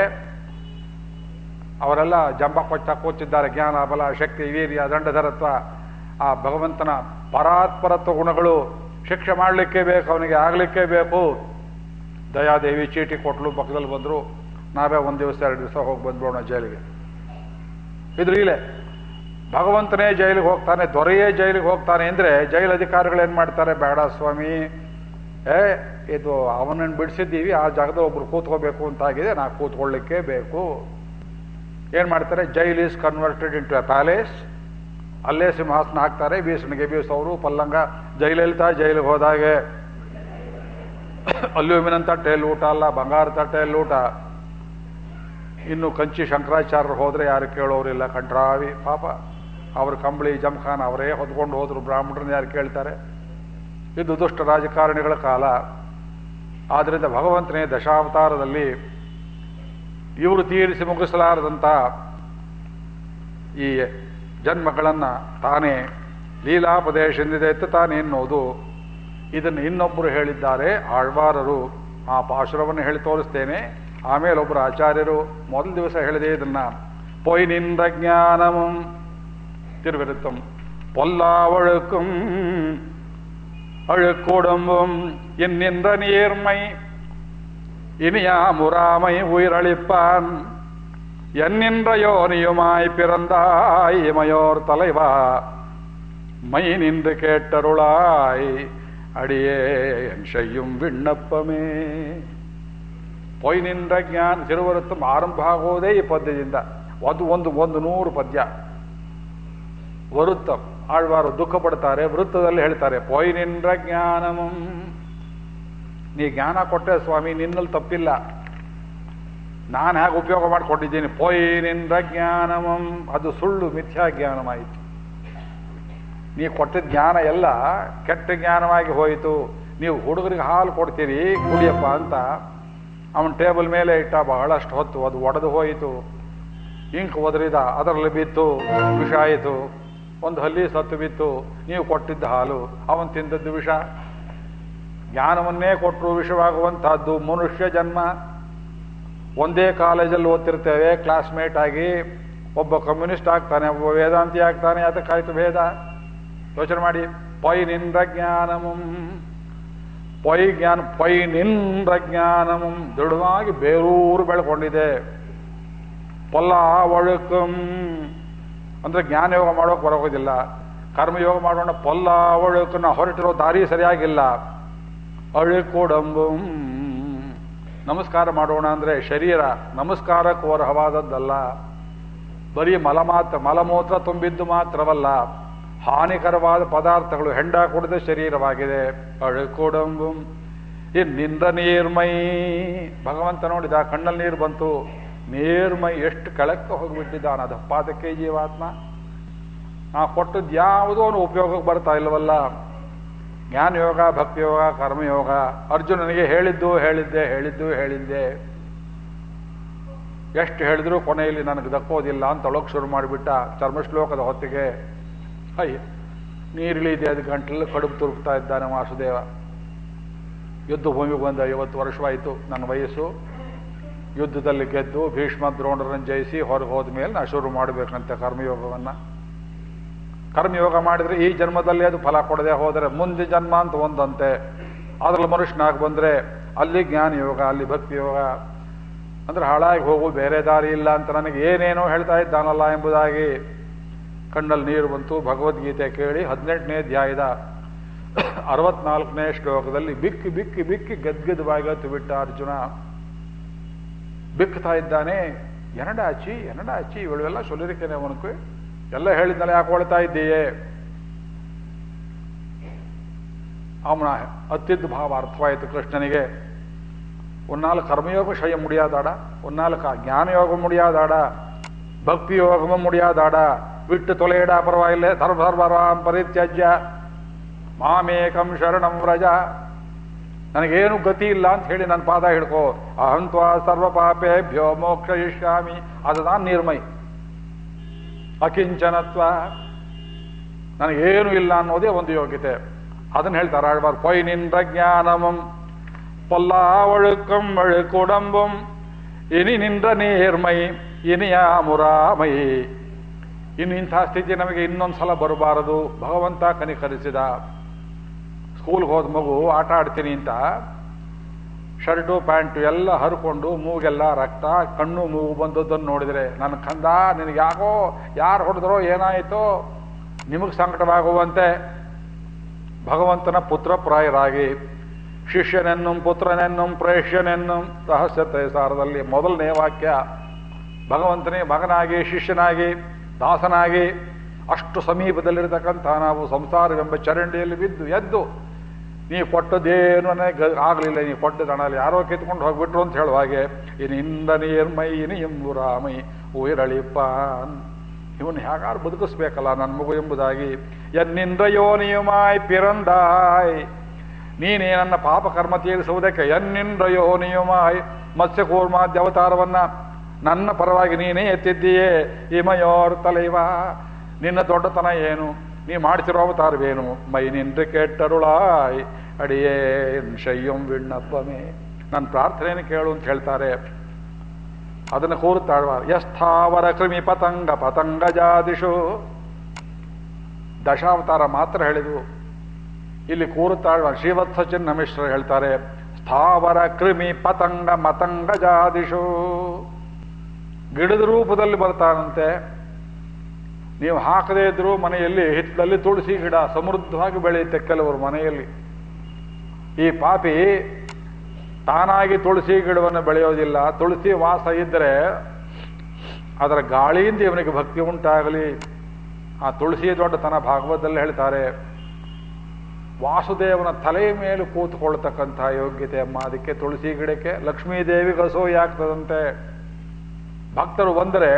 S1: ಅವರೆಲ್ಲ ಜಂಬ ಕೊಚ್ಚ ಕೂತಿದ್ದಾರೆ. ಜ್ಞಾನ, ಬಲ, ಶಕ್ತಿ, ವೀರ್ಯ, ದಂಡಧರತ್ವ. ಆ ಭಗವಂತನ ಪರಾತ್ಪರತ್ವ ಗುಣಗಳು ಶಿಕ್ಷೆ ಮಾಡಲಿಕ್ಕೆ ಬೇಕು, ಅವನಿಗೆ ಆಗಲಿಕ್ಕೆ ಬೇಕು. ದಯಾದೇವಿ ಚೀಟಿ ಕೊಟ್ಲು, ಪಕ್ಕದಲ್ಲಿ ಬಂದರು. ನಾವೇ ಒಂದು ದಿವಸ, ಎರಡು ದಿವಸ ಹೋಗಿ ಬಂದ್ಬಿಡೋಣ ಜೈಲಿಗೆ. ಇದ್ರ ಇಲ್ಲೇ ಭಗವಂತನೇ ಜೈಲಿಗೆ ಹೋಗ್ತಾನೆ, ದೊರೆಯೇ ಜೈಲಿಗೆ ಹೋಗ್ತಾನೆ. ಅಂದರೆ ಜೈಲು ಅಧಿಕಾರಿಗಳು ಏನು ಮಾಡ್ತಾರೆ? ಬೇಡ ಸ್ವಾಮಿ ಏ, ಇದು ಅವನನ್ನು ಬಿಡಿಸಿದ್ದೀವಿ, ಆ ಜಾಗದಲ್ಲಿ ಒಬ್ರು ಕೂತ್ಕೋಬೇಕು ಅಂತಾಗಿದೆ, ನಾ ಕೂತ್ಕೊಳ್ಳಿಕ್ಕೆ ಬೇಕು. ಏನು ಮಾಡ್ತಾರೆ? Jail is converted into a palace. ಅಲ್ಲೇ ಸಿಂಹಾಸನ ಹಾಕ್ತಾರೆ, ಬೀಸಣಿಗೆ ಬೀಸೋರು, ಪಲ್ಲಂಗ ಜೈಲೆಲ್ತಾ ಜೈಲಿಗೆ ಹೋದಾಗೆ ಅಲ್ಯೂಮಿನಿಯಂ ತಟ್ಟೆಯಲ್ಲಿ ಊಟ ಅಲ್ಲ, ಬಂಗಾರ ತಟ್ಟೆಯಲ್ಲಿ ಊಟ. ಇನ್ನು ಕಂಚಿ ಶಂಕರಾಚಾರ್ಯರು ಹೋದರೆ ಯಾರು ಕೇಳೋರಿಲ್ಲ ಕಂಟ್ರಾವಿ, ಪಾಪ. ಅವ್ರ ಕಂಬಳಿ, ಜಮ್ಖಾನ್ ಅವರೇ ಹೊದ್ಕೊಂಡು ಹೋದ್ರು, ಬ್ರಾಹ್ಮಣರನ್ನ ಯಾರು ಕೇಳ್ತಾರೆ? ಇದು ದುಷ್ಟ ರಾಜಕಾರಣಿಗಳ ಕಾಲ. ಆದ್ದರಿಂದ ಭಗವಂತನೇ ದಶಾವತಾರದಲ್ಲಿ ಇವರು ತೀರಿಸಿ ಮುಗಿಸಲಾರದಂಥ ಈ ಜನ್ಮಗಳನ್ನು ತಾನೇ ಲೀಲಾಪದೇಶದಿಂದಿದೆ ಅಂತ ತಾನೇ ಎನ್ನುವುದು. ಇದನ್ನು ಇನ್ನೊಬ್ಬರು ಹೇಳಿದ್ದಾರೆ ಆಳ್ವಾರರು. ಆ ಪಾಶುರವನ್ನು ಹೇಳಿ ತೋರಿಸ್ತೇನೆ. ಆಮೇಲೆ ಒಬ್ಬರು ಆಚಾರ್ಯರು ಮೊದಲ ದಿವಸ ಹೇಳಿದೆ ಇದನ್ನು. ಪೊಯ್ನಿಂದ ಜ್ಞಾನಮಂ ತಿರುವಿರುತ್ತಂ, ಪೊಲ್ಲಾವಳಕಂ அழுக்குடம்பும் இன்னின்ற நீர்மை இனியாமுறாமை உயிரளிப்பான் என்னின்ற யோனியுமாய் பிறந்தாய் இமையோர் தலைவா மை நின்று கேட்டருளாய் அடியே என் செய்யும் விண்ணப்பமே ಪೊಯ್ನಿಂದ ಜ್ಞಾನ ತಿರುವರುತ್ತಂ ಆರಂಭ ಆಗೋದೇ ಈ ಪದ್ಯದಿಂದ ಅದು ಒಂದು ಒಂದು ನೂರು ಪದ್ಯ ವರುತ್ತಂ ಆಳ್ವಾರು ದುಃಖ ಪಡ್ತಾರೆ, ವೃತ್ತದಲ್ಲಿ ಹೇಳ್ತಾರೆ ಪೊಯ್ನಿಂದ್ರ ಜ್ಞಾನಮಂ. ನೀ ಜ್ಞಾನ ಕೊಟ್ಟೆ ಸ್ವಾಮಿ, ನಿನ್ನಲ್ಲಿ ತಪ್ಪಿಲ್ಲ. ನಾನು ಹೇಗೆ ಉಪಯೋಗ ಮಾಡಿಕೊಂಡಿದ್ದೀನಿ? ಪೊಯ್ನಿಂದ್ರ ಜ್ಞಾನಮಂ. ಅದು ಸುಳ್ಳು, ಮಿಥ್ಯಾ ಜ್ಞಾನವಾಯಿತು. ನೀ ಕೊಟ್ಟಿದ್ದ ಜ್ಞಾನ ಎಲ್ಲ ಕೆಟ್ಟ ಜ್ಞಾನವಾಗಿ ಹೋಯಿತು. ನೀವು ಹುಡುಗರಿಗೆ ಹಾಲು ಕೊಡ್ತೀರಿ, ಕುಡಿಯಪ್ಪ ಅಂತ ಅವನ ಟೇಬಲ್ ಮೇಲೆ ಇಟ್ಟ ಬಹಳಷ್ಟು ಹೊತ್ತು ಅದು ಒಡೆದು ಹೋಯಿತು. ಇಂಕ್ ಒದರಿದ, ಅದರಲ್ಲಿ ಬಿತ್ತು ವಿಷ ಆಯಿತು ಒಂದು ಹಲ್ಲಿ ಸತ್ತು ಬಿತ್ತು. ನೀವು ಕೊಟ್ಟಿದ್ದ ಹಾಲು, ಅವನು ತಿಂದದ್ದು ವಿಷ. ಜ್ಞಾನವನ್ನೇ ಕೊಟ್ಟರು ವಿಷವಾಗುವಂತಹದ್ದು ಮನುಷ್ಯ ಜನ್ಮ. ಒಂದೇ ಕಾಲೇಜಲ್ಲಿ ಓದ್ತಿರ್ತೇವೆ ಕ್ಲಾಸ್ಮೇಟ್ ಆಗಿ ಒಬ್ಬ ಕಮ್ಯುನಿಸ್ಟ್ ಆಗ್ತಾನೆ, ಒಬ್ಬ ವೇದಾಂತಿ ಆಗ್ತಾನೆ ಅದಕ್ಕಾಯ್ತು ಭೇದ. ಯೋಚನೆ ಮಾಡಿ, ಪೈ ನಿಂದ್ರ ಜ್ಞಾನಮಂ. ಪೈ ಜ್ಞಾನ, ಪೈ ನಿಂದ್ರ ಜ್ಞಾನಮಂ. ದೃಢವಾಗಿ ಬೇರೂರು ಬೆಳ್ಕೊಂಡಿದೆ. ಪೊಲ್ಲ ಒಳುಕಂ. ಅಂದ್ರೆ ಜ್ಞಾನ ಯೋಗ ಮಾಡೋಕೆ ಬರೋಗೋದಿಲ್ಲ ಕರ್ಮಯೋಗ ಮಾಡೋಣ, ಪೊಲ್ಲ ಒಳುಕನ್ನ ಹೊರಟಿರೋ ದಾರಿ ಸರಿಯಾಗಿಲ್ಲ. ಅಳುಕೊಡಂಬಂ ನಮಸ್ಕಾರ ಮಾಡೋಣ ಅಂದ್ರೆ ಶರೀರ ನಮಸ್ಕಾರಕ್ಕೆ ಅರ್ಹವಾದದ್ದಲ್ಲ. ಬರೀ ಮಲ ಮಾತ್ರ, ಮಲಮೂತ್ರ ತುಂಬಿದ್ದು ಮಾತ್ರವಲ್ಲ. ಹಾನಿಕರವಾದ ಪದಾರ್ಥಗಳು ಹೆಂಡ ಕುಡಿದ ಶರೀರವಾಗಿದೆ. ಅಳುಕೊಡಂಬಂ ಇನ್ನಿಂದ ನೀರ್ಮೈ ಭಗವಂತ ನೋಡಿದ, ಕಣ್ಣಲ್ಲಿ ನೀರು ಬಂತು. ನೀರ್ಮೈ ಎಷ್ಟು ಕೆಳಕ್ಕೆ ಹೋಗಿಬಿಟ್ಟಿದ್ದಾನ ದಪ್ಪಾದಕ್ಕೆ ಜೀವಾತ್ಮ. ನಾ ಕೊಟ್ಟದ್ದು ಯಾವುದೋ ಅವನು ಉಪಯೋಗಕ್ಕೆ ಬರ್ತಾ ಇಲ್ಲವಲ್ಲ ಜ್ಞಾನ ಯೋಗ, ಭಕ್ತಿ ಯೋಗ ಕರ್ಮಯೋಗ ಅರ್ಜುನನಿಗೆ ಹೇಳಿದ್ದು, ಹೇಳಿದ್ದೆ ಹೇಳಿದ್ದು, ಹೇಳಿದ್ದೆ. ಎಷ್ಟು ಹೇಳಿದ್ರು ಕೊನೆಯಲ್ಲಿ ನನಗೆ ದಕ್ಕೋದಿಲ್ಲ ಅಂತ ಅಳೋಕ್ ಶುರು ಮಾಡಿಬಿಟ್ಟ ಚರ್ಮಶ್ಲೋಕದ ಹೊತ್ತಿಗೆ. ಅಯ್ಯ, ನೀರಿಳಿದೆ, ಅದು ಗಂಟಲು ಕಡುಬು ತುರುಕ್ತಾ ಇದ್ದಾನೆ ವಾಸುದೇವ. ಯುದ್ಧ ಭೂಮಿಗೆ ಬಂದ ಐವತ್ತು ವರ್ಷವಾಯಿತು ನನ್ನ ವಯಸ್ಸು. ಯುದ್ಧದಲ್ಲಿ ಗೆದ್ದು ಭೀಷ್ಮ ದ್ರೋಣರನ್ನು ಜಯಿಸಿ ಹೊರಗೆ ಹೋದ ಮೇಲೆ ನಾ ಶುರು ಮಾಡಬೇಕಂತೆ ಕರ್ಮಯೋಗವನ್ನು. ಕರ್ಮಯೋಗ ಮಾಡಿದರೆ ಈ ಜನ್ಮದಲ್ಲಿ ಅದು ಫಲ ಕೊಡದೆ ಹೋದರೆ ಮುಂದೆ ಜನ್ಮ ಅಂತ ಒಂದಂತೆ. ಅದ್ರಲ್ಲಿ ಮನುಷ್ಯನಾಗಿ ಬಂದರೆ ಅಲ್ಲಿ ಜ್ಞಾನಯೋಗ ಅಲ್ಲಿ ಭಕ್ತಿ ಯೋಗ. ಅಂದ್ರೆ ಹಾಳಾಗಿ ಹೋಗು, ಬೇರೆ ದಾರಿ ಇಲ್ಲ ಅಂತ ನನಗೆ ಏನೇನೋ ಹೇಳ್ತಾ ಇದ್ದಾನಲ್ಲ ಎಂಬುದಾಗಿ ಕಣ್ಣಲ್ಲಿ ನೀರು ಬಂತು. ಭಗವದ್ಗೀತೆ ಕೇಳಿ ಹದಿನೆಂಟನೇ ಧ್ಯಾಯದ ಅರವತ್ನಾಲ್ಕನೇ ಶ್ಲೋಕದಲ್ಲಿ ಬಿಕ್ಕಿ ಬಿಕ್ಕಿ ಬಿಕ್ಕಿ ಗದ್ಗದವಾಗಿ ಬಿಟ್ಟ ಅರ್ಜುನ. ಬಿಕ್ಕುತ್ತಾ ಇದ್ದಾನೆ, ಎನಡಾಚಿ ಎನಡಾಚಿ ಇವಳೆಲ್ಲ ಸೊಲ್ಲಿರಿಕೆನೆ ಅವನಕ್ಕೆ ಎಲ್ಲ ಹೇಳಿದ್ನಲ್ಲ, ಯಾಕೆ ಹೊಳ್ತಾ ಇದ್ದೀಯೇ? ಅವನ ಅತ್ಯದ್ ಭಾವ ಅರ್ಥವಾಯಿತು ಕೃಷ್ಣನಿಗೆ. ಒನ್ನಾಲು ಕರ್ಮಯೋಗ ಶಯ ಮುಡಿಯಾದಾಡ ಒನ್ನಾಲ್ಕು ಜ್ಞಾನಯೋಗ ಮುಡಿಯಾದಾಡ ಭಕ್ತಿ ಯೋಗಮ ಮುಡಿಯಾದಾಡ ಬಿಟ್ಟು ತೊಲೆಯಡ ಪರವಾಗಿಲ್ಲ ಸರ್ವ ಸರ್ವರಾಮ್ ಪರಿತ್ಯಜ್ಯ, ಮಾಮೇಕಂ ಶರಣಂ ವ್ರಜ. ನನಗೇನು ಗತಿ ಇಲ್ಲ ಅಂತ ಹೇಳಿ ನನ್ನ ಪಾದ ಹಿಡ್ಕೋ ಅಹಂತ್ವ ಸರ್ವ ಪಾಪೇಭ್ಯೋ ಮೋಕ್ಷಯಿಷ್ಯಾಮಿ ಅದು ನಾನು ನಿರ್ಮೈ ಅಕಿಂಚನತ್ವ ನನಗೇನು ಇಲ್ಲ ಅನ್ನೋದೇ ಒಂದು ಯೋಗ್ಯತೆ ಅದನ್ನ ಹೇಳ್ತಾರೆ ಆಳ್ವಾರ್ ಪೊಯ್ ನಿಂದ ಜ್ಞಾನಮಂ பொல்லா ஒழுக்கம் ஒழுக்குடம்பும் ಇನಿ ನಿಂದ ನೇರ್ಮೈ ಇನಿಯ ಮುರಾಮೈ ಇನ್ನು ಇಂಥ ಸ್ಥಿತಿ ನಮಗೆ ಇನ್ನೊಂದ್ಸಲ ಬರಬಾರದು ಭಗವಂತ ಕನಿಕರಿಸಿದ ಸ್ಕೂಲ್ಗೆ ಹೋದ ಮಗು, ಆಟ ಆಡ್ತೀನಿ ಅಂತ ಶರ್ಟು, ಪ್ಯಾಂಟು ಎಲ್ಲ ಹರ್ಕೊಂಡು ಮೂಗೆಲ್ಲ ರಕ್ತ, ಕಣ್ಣು ಮೂಗು ಬಂದದ್ದನ್ನು ನೋಡಿದರೆ, ನನ್ನ ಕಂದ, ನಿನಗೆ ಯಾಕೋ, ಯಾರು ಹೊಡೆದ್ರೋ ಏನಾಯಿತೋ, ನಿಮಗೆ ಸಂಕಟವಾಗುವಂತೆ. ಭಗವಂತನ ಪುತ್ರಪ್ರಾಯರಾಗಿ ಶಿಷ್ಯನೆನ್ನುಂ, ಪುತ್ರನೆನ್ನುಂ, ಪ್ರೇಷ್ಯನೆನ್ನುಂ ರಹಸ್ಯ ಸಾರದಲ್ಲಿ ಮೊದಲನೇ ವಾಕ್ಯ. ಭಗವಂತನೇ ಮಗನಾಗಿ, ಶಿಷ್ಯನಾಗಿ, ದಾಸನಾಗಿ, ಅಷ್ಟು ಸಮೀಪದಲ್ಲಿರತಕ್ಕಂಥ ನಾವು ಸಂಸಾರವೆಂಬ ಚರಂಡಿಯಲ್ಲಿ ಬಿದ್ದು ಎದ್ದು ನೀ ಕೊಟ್ಟದೇನು ಆಗಲಿಲ್ಲ, ನೀ ಕೊಟ್ಟ ದಣಲ್ಲಿ ಯಾರೋ ಕಿತ್ಕೊಂಡು ಹೋಗ್ಬಿಟ್ರು ಅಂತ ಹೇಳುವ ಹಾಗೆ, ಇನಿಂದ ನೀರ್ಮೈ ಇನಿ ಎಂಬುರಾಮೈ ಉಯಿರಳಿಪಾನ್ ಇವನು ಹೇಗಾರು ಬದುಕಿಸ್ಬೇಕಲ್ಲ ನನ್ನ ಮಗು ಎಂಬುದಾಗಿ. ಎನ್ನಿಂದ ಯೋನಿಯುಮಾಯ್ ಪಿರಂದಾಯ್. ನೀನೇ ನನ್ನ ಪಾಪ ಕರ್ಮ ತೀರಿಸುವುದಕ್ಕೆ ಎನ್ನಿಂದ ಯೋನಿಯುಮಾಯ್ ಮತ್ಸ್ಯಕೂರ್ಮಾದ್ಯ ಅವತಾರವನ್ನ ನನ್ನ ಪರವಾಗಿ ನೀನೇ ಎತ್ತಿದ್ದೀಯೇ ಇಮಯೋರ್ ತಲೈವ. ನಿನ್ನ ದೊಡ್ಡತನ ಏನು? ನೀ ಮಾಡ್ತಿರೋ ಅವತಾರವೇನು? ಮೈ ನಿಂದು ಕೆಟ್ಟರುಳಾಯ್ ಅಡಿಯೇನ್ ಶಯ್ಯಂ ವಿಣ್ಣಪ್ಪಮೇ ನನ್ನ ಪ್ರಾರ್ಥನೆಯನ್ನು ಕೇಳು ಅಂತ ಹೇಳ್ತಾರೆ. ಅದನ್ನು ಕೂರುತ್ತಾಳ್ವ ಯಸ್ಥಾವರ ಕೃಮಿ ಪತಂಗ ಪತಂಗ ಜಾದಿಷು. ದಶಾವತಾರ ಮಾತ್ರ ಹೇಳಿದು ಇಲ್ಲಿ ಕೂರುತ್ತಾಳ್ವ ಶ್ರೀವತ್ಸ ಮಿಶ್ರ ಹೇಳ್ತಾರೆ, ಸ್ಥಾವರ ಕೃಮಿ ಪತಂಗ ಮತಂಗ ಗಿಡದ ರೂಪದಲ್ಲಿ ಬರ್ತಾನಂತೆ. ನೀವು ಹಾಕದೇ ಇದ್ರು ಮನೆಯಲ್ಲಿ ಹಿತ್ತಲಲ್ಲಿ ತುಳಸಿ ಗಿಡ ಸಮೃದ್ಧವಾಗಿ ಬೆಳೆಯುತ್ತೆ ಕೆಲವರು ಮನೆಯಲ್ಲಿ. ಈ ಪಾಪಿ ತಾನಾಗಿ ತುಳಸಿ ಗಿಡವನ್ನು ಬೆಳೆಯೋದಿಲ್ಲ. ತುಳಸಿ ವಾಸ ಇದ್ದರೆ ಅದರ ಗಾಳಿಯಿಂದ ಇವನಿಗೆ ಭಕ್ತಿ ಉಂಟಾಗಲಿ. ಆ ತುಳಸಿ ದೊಡ್ಡತನ ಭಾಗವತದಲ್ಲಿ ಹೇಳ್ತಾರೆ, ವಾಸುದೇವನ ತಲೆಯ ಮೇಲೆ ಕೂತ್ಕೊಳ್ತಕ್ಕಂಥ ಯೋಗ್ಯತೆ ಅಮ್ಮ. ಅದಕ್ಕೆ ತುಳಸಿ ಗಿಡಕ್ಕೆ ಲಕ್ಷ್ಮೀದೇವಿಗೆ ಕಸೋ ಆಗ್ತದಂತೆ. ಭಕ್ತರು ಬಂದರೆ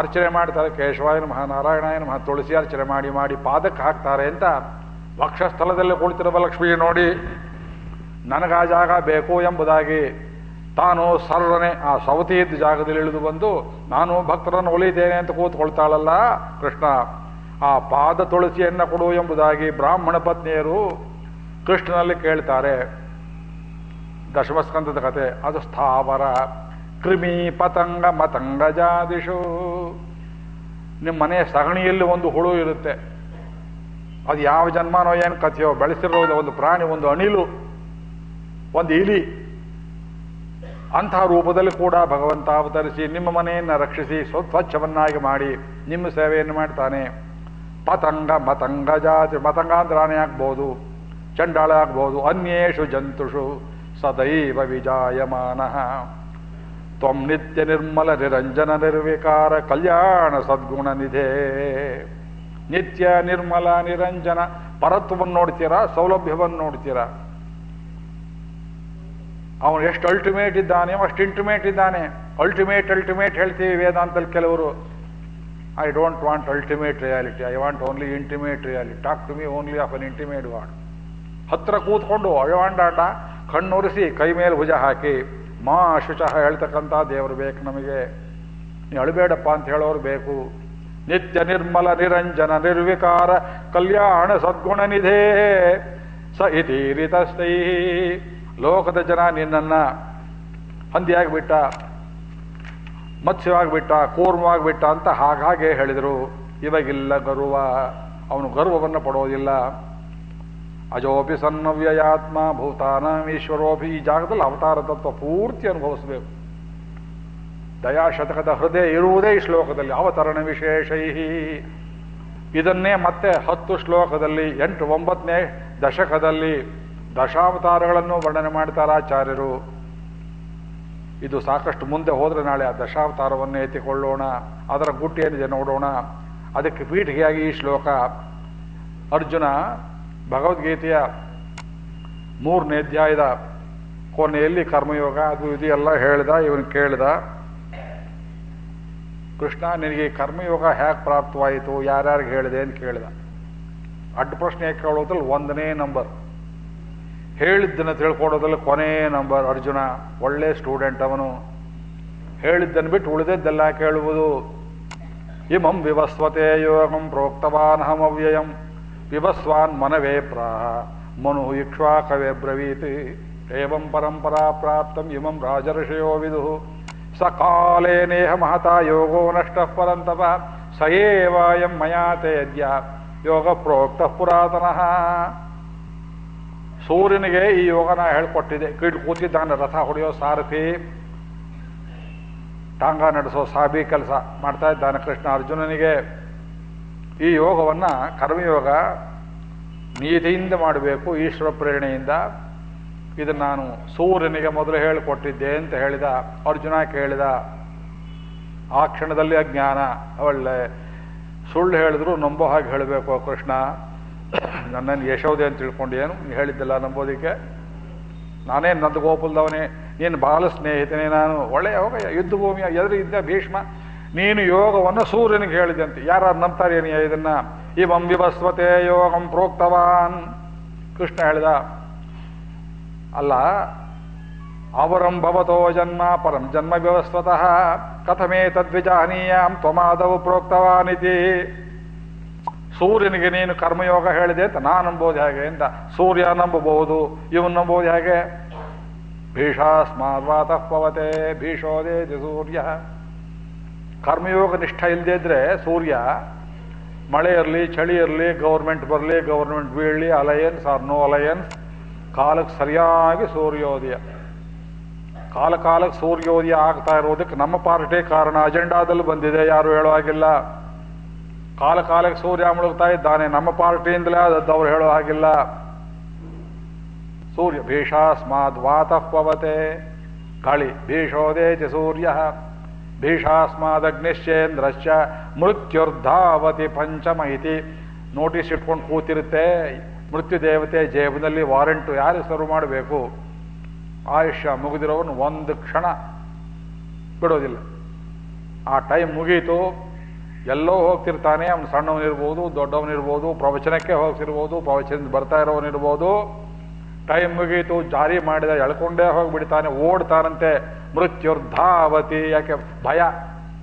S1: ಅರ್ಚನೆ ಮಾಡ್ತಾರೆ ಕೇಶವಾಯನ ಮಹಾ ನಾರಾಯಣಾಯನ ಮಹಾ ತುಳಸಿ ಅರ್ಚನೆ ಮಾಡಿ ಮಾಡಿ ಪಾದಕ್ಕೆ ಹಾಕ್ತಾರೆ ಅಂತ ವಕ್ಷಸ್ಥಳದಲ್ಲಿ ಕುಳಿತಿರುವ ಲಕ್ಷ್ಮಿ ನೋಡಿ, ನನಗೆ ಆ ಜಾಗ ಬೇಕು ಎಂಬುದಾಗಿ ತಾನು ಸರ್ರನೆ ಆ ಸವತಿ ಇದ್ದ ಜಾಗದಲ್ಲಿ ಇಳಿದು ಬಂದು, ನಾನು ಭಕ್ತರನ್ನು ಒಲಿತೇನೆ ಅಂತ ಕೂತ್ಕೊಳ್ತಾಳಲ್ಲ ಕೃಷ್ಣ. ಆ ಪಾದ ತುಳಸಿಯನ್ನು ಕೊಡು ಎಂಬುದಾಗಿ ಬ್ರಾಹ್ಮಣ ಪತ್ನಿಯರು ಕೃಷ್ಣನಲ್ಲಿ ಕೇಳ್ತಾರೆ. ದಶಮಸ್ಕಂದದ ಕತೆ, ಅದು ಸ್ಥಾವರ. ಕ್ರಿಮಿ ಪತಂಗ ಮತಂಗ ಜಾದಿಷು ನಿಮ್ಮ ಮನೆಯ ಸಗಣಿಯಲ್ಲಿ ಒಂದು ಹುಳು ಇರುತ್ತೆ. ಅದು ಯಾವ ಜನ್ಮನೋ ಏನು ಕಥೆಯೋ ಬೆಳೆಸಿರೋದು ಒಂದು ಪ್ರಾಣಿ, ಒಂದು ಅಣಿಲು ಒಂದು ಇಲಿ ಅಂತಹ ರೂಪದಲ್ಲಿ ಕೂಡ ಭಗವಂತ ಅವತರಿಸಿ, ನಿಮ್ಮ ಮನೆಯನ್ನು ರಕ್ಷಿಸಿ ಸ್ವ- ಸ್ವಚ್ಛವನ್ನಾಗಿ ಮಾಡಿ, ನಿಮ್ಮ ಸೇವೆಯನ್ನು ಮಾಡ್ತಾನೆ. ಪತಂಗ ಮತಂಗ ಜಾತಿ, ಮತಂಗ ಅಂದ್ರೆ ಆನೆ ಆಗ್ಬೋದು, ಚಂಡಾಳ ಆಗ್ಬೋದು, ಅನ್ಯೇಷು ಜಂತುಷು, ಸದೈವ ವಿಜಾಯಮಾನ. ತ್ವಂ ನಿತ್ಯ ನಿರ್ಮಲ ನಿರಂಜನ ನಿರ್ವಿಕಾರ ಕಲ್ಯಾಣ ಸದ್ಗುಣ ನಿಧೇ. ನಿತ್ಯ ನಿರ್ಮಲ ನಿರಂಜನ ಪರತ್ವವನ್ನು ನೋಡ್ತೀರಾ, ಸೌಲಭ್ಯವನ್ನು ನೋಡ್ತೀರಾ? ಅವನು ಎಷ್ಟು ಅಲ್ಟಿಮೇಟ್ ಇದ್ದಾನೆ, ಅಷ್ಟು ಇಂಟಿಮೇಟ್ ಇದ್ದಾನೆ. ಅಲ್ಟಿಮೇಟ್ ಅಲ್ಟಿಮೇಟ್ ಹೇಳ್ತೀವಿ ವೇದಾಂತಲ್ಲಿ ಕೆಲವರು. I don't want ultimate reality I want only intimate reality talk to me only of an intimate ವಾಡ್ ಹತ್ರ ಕೂತ್ಕೊಂಡು ಅಳವಾಂಡಾಟ ಕಣ್ಣುರಿಸಿ, ಕೈ ಮೇಲೆ ಭುಜ ಹಾಕಿ. ಮಾ ಶುಚಃ ಹೇಳ್ತಕ್ಕಂಥ ದೇವರು ಬೇಕು ನಮಗೆ. ನೀ ಅಳಬೇಡಪ್ಪ ಅಂತ ಹೇಳೋರು ಬೇಕು. ನಿತ್ಯ ನಿರ್ಮಲ, ನಿರಂಜನ, ನಿರ್ವಿಕಾರ, ಕಲ್ಯಾಣ ಸದ್ಗುಣ ನಿಧೇ. ಸ ಇತೀರಿತಸ್ಥೈ ಲೋಕದ ಜನ ನಿನ್ನನ್ನ ಹಂದಿಯಾಗ್ಬಿಟ್ಟ, ಮತ್ಸ್ಯವಾಗಿಬಿಟ್ಟ, ಕೂರ್ಮವಾಗಿಬಿಟ್ಟ ಅಂತ ಹಾಗಾಗೆ ಹೇಳಿದರು. ಇವಾಗಿಲ್ಲ ಗರ್ವ. ಅವನು ಗರ್ವವನ್ನು ಪಡೋದಿಲ್ಲ. ಅಜೋಪಿ ಸನ್ನವ್ಯಯಾತ್ಮ ಭೂತಾನಮೀಶ್ವರೋಪಿ ಈ ಜಾಗದಲ್ಲಿ ಅವತಾರ ತತ್ವ ಪೂರ್ತಿ ಅನುಭವಿಸಬೇಕು. ದಯಾಶತಕದ ಹೃದಯ ಇರುವುದೇ ಈ ಶ್ಲೋಕದಲ್ಲಿ, ಅವತರಣ ವಿಶೇಷೈ ಇದನ್ನೇ ಮತ್ತೆ ಹತ್ತು ಶ್ಲೋಕದಲ್ಲಿ, ಎಂಟು ಒಂಬತ್ತನೇ ದಶಕದಲ್ಲಿ ದಶಾವತಾರಗಳನ್ನು ವರ್ಣನೆ ಮಾಡ್ತಾರೆ ಆಚಾರ್ಯರು. ಇದು ಸಾಕಷ್ಟು ಮುಂದೆ ಹೋದರೆ ನಾಳೆ ಆ ದಶಾವತಾರವನ್ನು ಎತ್ತಿಕೊಳ್ಳೋಣ, ಅದರ ಗುಟ್ಟು ಏನಿದೆ ನೋಡೋಣ. ಅದಕ್ಕೆ ಪೀಠಿಗೆಯಾಗಿ ಈ ಶ್ಲೋಕ, ಅರ್ಜುನ ಭಗವದ್ಗೀತೆಯ ಮೂರನೇ ಅಧ್ಯಾಯದ ಕೊನೆಯಲ್ಲಿ ಕರ್ಮಯೋಗ, ಅದು ಇದು ಎಲ್ಲ ಹೇಳ್ದ, ಇವನು ಕೇಳ್ದ. ಕೃಷ್ಣ, ನಿನಗೆ ಕರ್ಮಯೋಗ ಹೇಗೆ ಪ್ರಾಪ್ತವಾಯಿತು? ಯಾರ್ಯಾರಿಗೆ ಹೇಳಿದೆ ಅಂತ ಕೇಳಿದ. ಅಡ್ಡ ಪ್ರಶ್ನೆ ಕೇಳೋದ್ರಲ್ಲಿ ಒಂದನೇ ನಂಬರ್. ಹೇಳಿದ್ದನ್ನು ತಿಳ್ಕೊಡೋದ್ರಲ್ಲಿ ಕೊನೇ ನಂಬರ್, ಅರ್ಜುನ, ಒಳ್ಳೆ ಸ್ಟೂಡೆಂಟ್ ಅವನು. ಹೇಳಿದ್ದನ್ನು ಬಿಟ್ಟು ಉಳಿದದ್ದೆಲ್ಲ ಕೇಳುವುದು. ಇಮಂ ವಿವಸ್ವತೆ ಯೋಗಂ ಪ್ರೋಕ್ತವಾನಹಮವ್ಯಯಂ. ವಿವಸ್ವಾನ್ ಮನವೇ ಪ್ರಾಹ. ಮನು ಇಕ್ಷ್ವಾಕವೇ ಬ್ರವೀತ್. ಏವಂ ಪರಂಪರಾ ಪ್ರಾಪ್ತಂ, ಇಮಂ ರಾಜರ್ಷಯೋ ವಿದು. ಸ ಕಾಲೇ ನೇಹ ಮಹತಾ ಯೋಗೋ ನಷ್ಟಃ ಪರಂತಪ. ಸ ಮಯಾ ತೇದ್ಯ. ಯೋಗ ಪ್ರೋಕ್ತ ಪುರಾತನಃ. ಸೂರ್ಯನಿಗೆ ಈ ಯೋಗನ ಹೇಳ್ಕೊಟ್ಟಿದೆ ಕೀಳು ಕೂತಿದ್ದಾನೆ, ರಥ ಹೊಡೆಯೋ ಸಾರಥಿ. ಟಾಂಗ ನಡೆಸೋ ಸಾಬಿ ಕೆಲಸ ಮಾಡ್ತಾ ಇದ್ದಾನೆ ಕೃಷ್ಣ ಅರ್ಜುನನಿಗೆ. ಈ ಯೋಗವನ್ನು ಕರ್ಮಯೋಗ ನೀತಿಯಿಂದ ಮಾಡಬೇಕು, ಈಶ್ವರ ಪ್ರೇರಣೆಯಿಂದ. ಇದನ್ನು ನಾನು ಸೂರ್ಯನಿಗೆ ಮೊದಲು ಹೇಳಿಕೊಟ್ಟಿದ್ದೆ ಅಂತ ಹೇಳಿದ, ಅರ್ಜುನ ಕೇಳಿದ. ಆ ಕ್ಷಣದಲ್ಲಿ ಅಜ್ಞಾನ ಒಳ್ಳೆ. ಸುಳ್ಳು ಹೇಳಿದ್ರು ನಂಬೋ ಹಾಗೆ ಹೇಳಬೇಕು ಕೃಷ್ಣ. ನನ್ನನ್ನು ಯಶೋದೆ ಅಂತ ತಿಳ್ಕೊಂಡೇನು ನೀನು ಹೇಳಿದ್ದಲ್ಲ ನಂಬೋದಕ್ಕೆ? ನಾನೇ ನಂದಗೋಪುಲ್ದವನೇ, ನೀನು ಬಾಲ ಸ್ನೇಹಿತನೇ ನಾನು. ಒಳ್ಳೆಯ ಯುದ್ಧಭೂಮಿಯ ಯುದ್ಧ ಭೂಮಿಯ ಎದುರು ಇದ್ದ ಭೀಷ್ಮ. ನೀನು ಯೋಗವನ್ನು ಸೂರ್ಯನಿಗೆ ಹೇಳಿದಂತೆ. ಯಾರು ನಂಬ್ತಾರೇನಿ ಇದನ್ನ? ಇವಂ ವಿವಸ್ವತೆ ಯೋಗಂ ಪ್ರೋಕ್ತವಾನ್. ಕೃಷ್ಣ ಹೇಳಿದ, ಅಲ್ಲ, ಅವರಂ ಭವತೋ ಜನ್ಮ ಪರಂ ಜನ್ಮ ವ್ಯವಸ್ವತಃ ಕಥಮೇ ತದ್ವಿಜಾನೀಯಂ ತ್ವಮಾದವು ಪ್ರೋಕ್ತವಾನಿತಿ ಸೂರ್ಯನಿಗೆ ನೀನು ಕರ್ಮಯೋಗ ಹೇಳಿದೆ ಅಂತ ನಾನು ನಂಬೋದು ಹೇಗೆ ಅಂತ ಸೂರ್ಯ ನಂಬಬಹುದು, ಇವನು ನಂಬೋದು ಹೇಗೆ? ಭೀಷಾಸ್ಮಾದ್ವಾತಃ ಪವತೆ ಭೀಷೋದೇ ಸೂರ್ಯ. ಕರ್ಮಯೋಗ ನಿಷ್ಠ ಇಲ್ಲದೆ ಇದ್ರೆ ಸೂರ್ಯ, ಮಳೆ ಇರಲಿ, ಚಳಿ ಇರಲಿ ಗೌರ್ಮೆಂಟ್ ಬರಲಿ ಗೌರ್ಮೆಂಟ್ ಬೀಳಲಿ, ಅಲಯನ್ಸ್ ಆರ್ ನೋ ಅಲಯನ್ಸ್ ಕಾಲಕ್ಕೆ ಸರಿಯಾಗಿ ಸೂರ್ಯೋದಯ. ಕಾಲ ಕಾಲಕ್ಕೆ ಸೂರ್ಯೋದಯ ಆಗ್ತಾ ಇರೋದಕ್ಕೆ ನಮ್ಮ ಪಾರ್ಟಿ ಕಾರಣ ಅಜೆಂಡಾದಲ್ಲಿ ಬಂದಿದೆ, ಯಾರು ಹೇಳೋ ಹಾಗಿಲ್ಲ. ಕಾಲ ಕಾಲಕ್ಕೆ ಸೂರ್ಯ ಮುಳುಗ್ತಾ ಇದ್ದಾನೆ, ನಮ್ಮ ಪಾರ್ಟಿಯಿಂದಲೇ ಆದದ್ದು ಅವ್ರು ಹೇಳೋ ಹಾಗಿಲ್ಲ. ಸೂರ್ಯ ಭೀಷಾಸ್ಮಾದ್ ವಾತಃ ಪವತೆ ಗಾಳಿ ಭೀಷೋದೇ ಚ ಸೂರ್ಯ. ಭೀಷಾಸ್ಮಾದಗ್ನಿಶ್ಚೇಂದ್ರಶ್ಚ ಮೃತ್ಯುರ್ಧಾವತಿ ಪಂಚಮ ಇತಿ ನೋಟಿಸ್ ಇಟ್ಕೊಂಡು ಕೂತಿರುತ್ತೆ. ಮೃತ್ಯು ದೇವತೆ ಜೇಬಿನಲ್ಲಿ ವಾರೆಂಟು ಯಾರು ಸರ್ವ್ ಮಾಡಬೇಕು? ಆಯುಷ್ಯ ಮುಗಿದಿರೋವನು ಒಂದು ಕ್ಷಣ ಬಿಡೋದಿಲ್ಲ. ಆ ಟೈಮ್ ಮುಗೀತು. ಎಲ್ಲೋ ಹೋಗ್ತಿರ್ತಾನೆ. ಅವನು ಸಣ್ಣವನಿರ್ಬೋದು, ದೊಡ್ಡವನಿರ್ಬೋದು, ಪ್ರವಚನಕ್ಕೆ ಹೋಗ್ತಿರ್ಬೋದು, ಪ್ರವಚನದಿಂದ ಬರ್ತಾ ಇರೋವನಿರ್ಬೋದು. ಟೈಮ್ ಮುಗೀತು. ಜಾರಿ ಮಾಡಿದ ಎಳ್ಕೊಂಡೇ ಹೋಗಿಬಿಡ್ತಾನೆ. ಓಡ್ತಾನಂತೆ. ಮೃತ್ಯುರ್ಧಾವತಿ, ಯಾಕೆ ಭಯ?